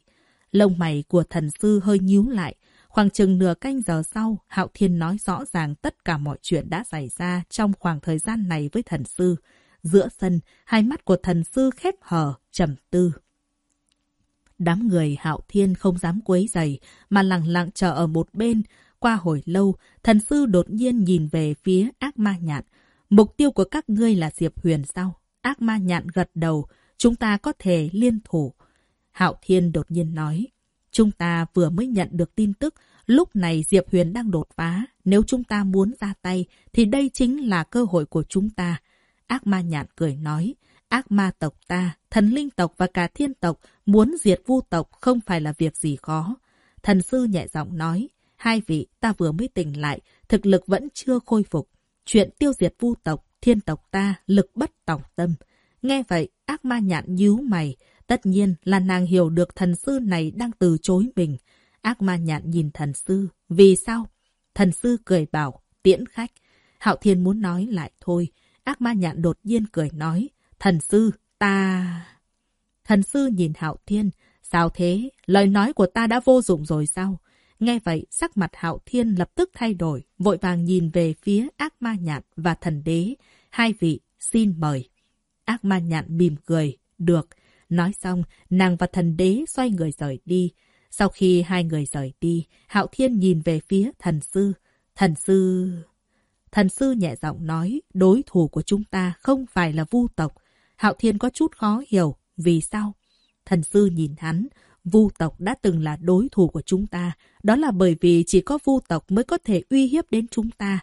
Lông mày của thần sư hơi nhíu lại. Khoảng chừng nửa canh giờ sau, Hạo Thiên nói rõ ràng tất cả mọi chuyện đã xảy ra trong khoảng thời gian này với thần sư. Giữa sân, hai mắt của thần sư khép hờ, trầm tư. Đám người Hạo Thiên không dám quấy giày, mà lặng lặng chờ ở một bên. Qua hồi lâu, thần sư đột nhiên nhìn về phía ác ma nhạn. Mục tiêu của các ngươi là Diệp Huyền sao? Ác ma nhạn gật đầu, chúng ta có thể liên thủ. Hạo Thiên đột nhiên nói, chúng ta vừa mới nhận được tin tức, lúc này Diệp Huyền đang đột phá. Nếu chúng ta muốn ra tay, thì đây chính là cơ hội của chúng ta. Ác ma nhạn cười nói, ác ma tộc ta, thần linh tộc và cả thiên tộc muốn diệt vu tộc không phải là việc gì khó. Thần sư nhẹ giọng nói, hai vị ta vừa mới tỉnh lại, thực lực vẫn chưa khôi phục. Chuyện tiêu diệt vu tộc, thiên tộc ta lực bất tòng tâm. Nghe vậy, ác ma nhạn nhíu mày. Tất nhiên là nàng hiểu được thần sư này đang từ chối mình. Ác ma nhạn nhìn thần sư. Vì sao? Thần sư cười bảo, tiễn khách. Hạo Thiên muốn nói lại thôi. Ác ma nhạn đột nhiên cười nói. Thần sư, ta... Thần sư nhìn Hạo Thiên. Sao thế? Lời nói của ta đã vô dụng rồi sao? Nghe vậy, sắc mặt Hạo Thiên lập tức thay đổi, vội vàng nhìn về phía ác ma nhạn và thần đế. Hai vị, xin mời. Ác ma nhạn mỉm cười. Được. Nói xong, nàng và thần đế xoay người rời đi. Sau khi hai người rời đi, Hạo Thiên nhìn về phía thần sư. Thần sư... Thần sư nhẹ giọng nói, đối thủ của chúng ta không phải là vu tộc. Hạo Thiên có chút khó hiểu, vì sao? Thần sư nhìn hắn, vu tộc đã từng là đối thủ của chúng ta. Đó là bởi vì chỉ có vu tộc mới có thể uy hiếp đến chúng ta.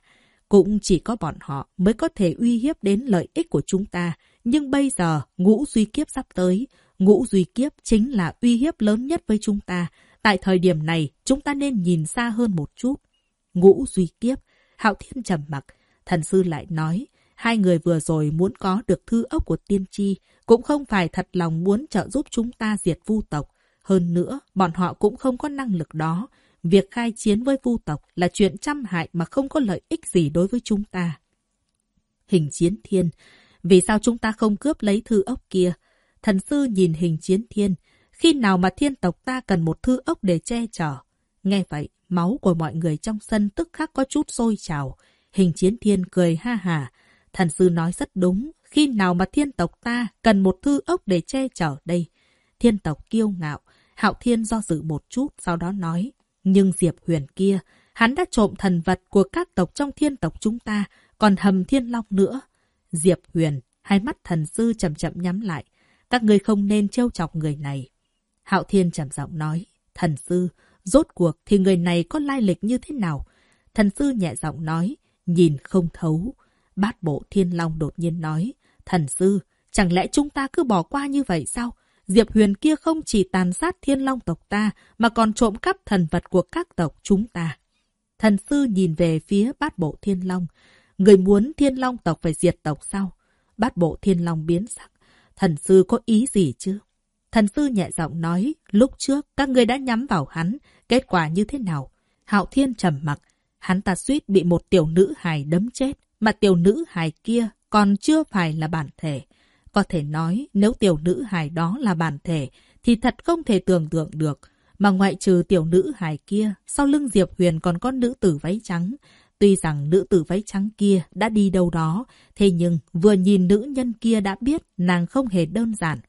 Cũng chỉ có bọn họ mới có thể uy hiếp đến lợi ích của chúng ta. Nhưng bây giờ, ngũ duy kiếp sắp tới. Ngũ duy kiếp chính là uy hiếp lớn nhất với chúng ta. Tại thời điểm này, chúng ta nên nhìn xa hơn một chút. Ngũ duy kiếp. Hạo Thiên trầm mặc. Thần sư lại nói, hai người vừa rồi muốn có được thư ốc của tiên tri, cũng không phải thật lòng muốn trợ giúp chúng ta diệt vu tộc. Hơn nữa, bọn họ cũng không có năng lực đó. Việc khai chiến với vu tộc là chuyện trăm hại mà không có lợi ích gì đối với chúng ta. Hình chiến thiên. Vì sao chúng ta không cướp lấy thư ốc kia? Thần sư nhìn hình chiến thiên. Khi nào mà thiên tộc ta cần một thư ốc để che chở? Nghe vậy, máu của mọi người trong sân tức khắc có chút sôi trào. Hình chiến thiên cười ha hà. Thần sư nói rất đúng. Khi nào mà thiên tộc ta cần một thư ốc để che chở đây? Thiên tộc kiêu ngạo. Hạo thiên do dự một chút, sau đó nói. Nhưng Diệp Huyền kia, hắn đã trộm thần vật của các tộc trong thiên tộc chúng ta, còn hầm thiên long nữa. Diệp Huyền, hai mắt thần sư chậm chậm nhắm lại. Các người không nên trêu chọc người này. Hạo Thiên trầm giọng nói, thần sư, rốt cuộc thì người này có lai lịch như thế nào? Thần sư nhẹ giọng nói, nhìn không thấu. Bát bộ thiên long đột nhiên nói, thần sư, chẳng lẽ chúng ta cứ bỏ qua như vậy sao? Diệp Huyền kia không chỉ tàn sát thiên long tộc ta, mà còn trộm cắp thần vật của các tộc chúng ta. Thần sư nhìn về phía bát bộ thiên long. Người muốn thiên long tộc phải diệt tộc sao? Bát bộ thiên long biến sắc. Thần sư có ý gì chứ? Thần sư nhẹ giọng nói, lúc trước các người đã nhắm vào hắn, kết quả như thế nào? Hạo thiên trầm mặc, hắn ta suýt bị một tiểu nữ hài đấm chết, mà tiểu nữ hài kia còn chưa phải là bản thể. Có thể nói, nếu tiểu nữ hài đó là bản thể, thì thật không thể tưởng tượng được. Mà ngoại trừ tiểu nữ hài kia, sau lưng Diệp Huyền còn có nữ tử váy trắng. Tuy rằng nữ tử váy trắng kia đã đi đâu đó, thế nhưng vừa nhìn nữ nhân kia đã biết nàng không hề đơn giản.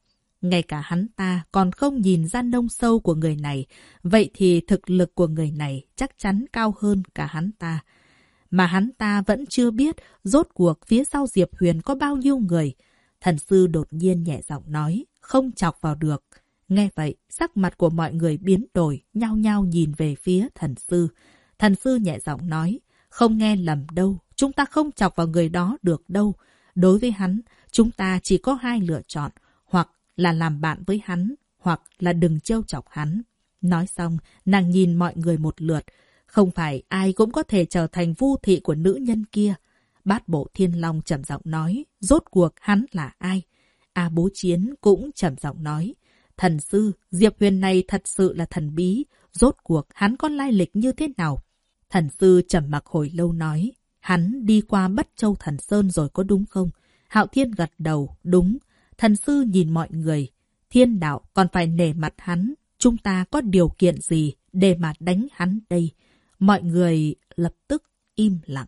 Ngay cả hắn ta còn không nhìn ra nông sâu của người này, vậy thì thực lực của người này chắc chắn cao hơn cả hắn ta. Mà hắn ta vẫn chưa biết rốt cuộc phía sau Diệp Huyền có bao nhiêu người. Thần sư đột nhiên nhẹ giọng nói, không chọc vào được. Nghe vậy, sắc mặt của mọi người biến đổi, nhao nhao nhìn về phía thần sư. Thần sư nhẹ giọng nói, không nghe lầm đâu, chúng ta không chọc vào người đó được đâu. Đối với hắn, chúng ta chỉ có hai lựa chọn, hoặc là làm bạn với hắn, hoặc là đừng trêu chọc hắn. Nói xong, nàng nhìn mọi người một lượt. Không phải ai cũng có thể trở thành vu thị của nữ nhân kia. Bát bộ thiên long trầm giọng nói, rốt cuộc hắn là ai? A bố chiến cũng trầm giọng nói, thần sư, Diệp Huyền này thật sự là thần bí, rốt cuộc hắn có lai lịch như thế nào? Thần sư trầm mặc hồi lâu nói, hắn đi qua Bất Châu Thần Sơn rồi có đúng không? Hạo Thiên gật đầu, đúng. Thần sư nhìn mọi người, thiên đạo còn phải nể mặt hắn. Chúng ta có điều kiện gì để mà đánh hắn đây? Mọi người lập tức im lặng.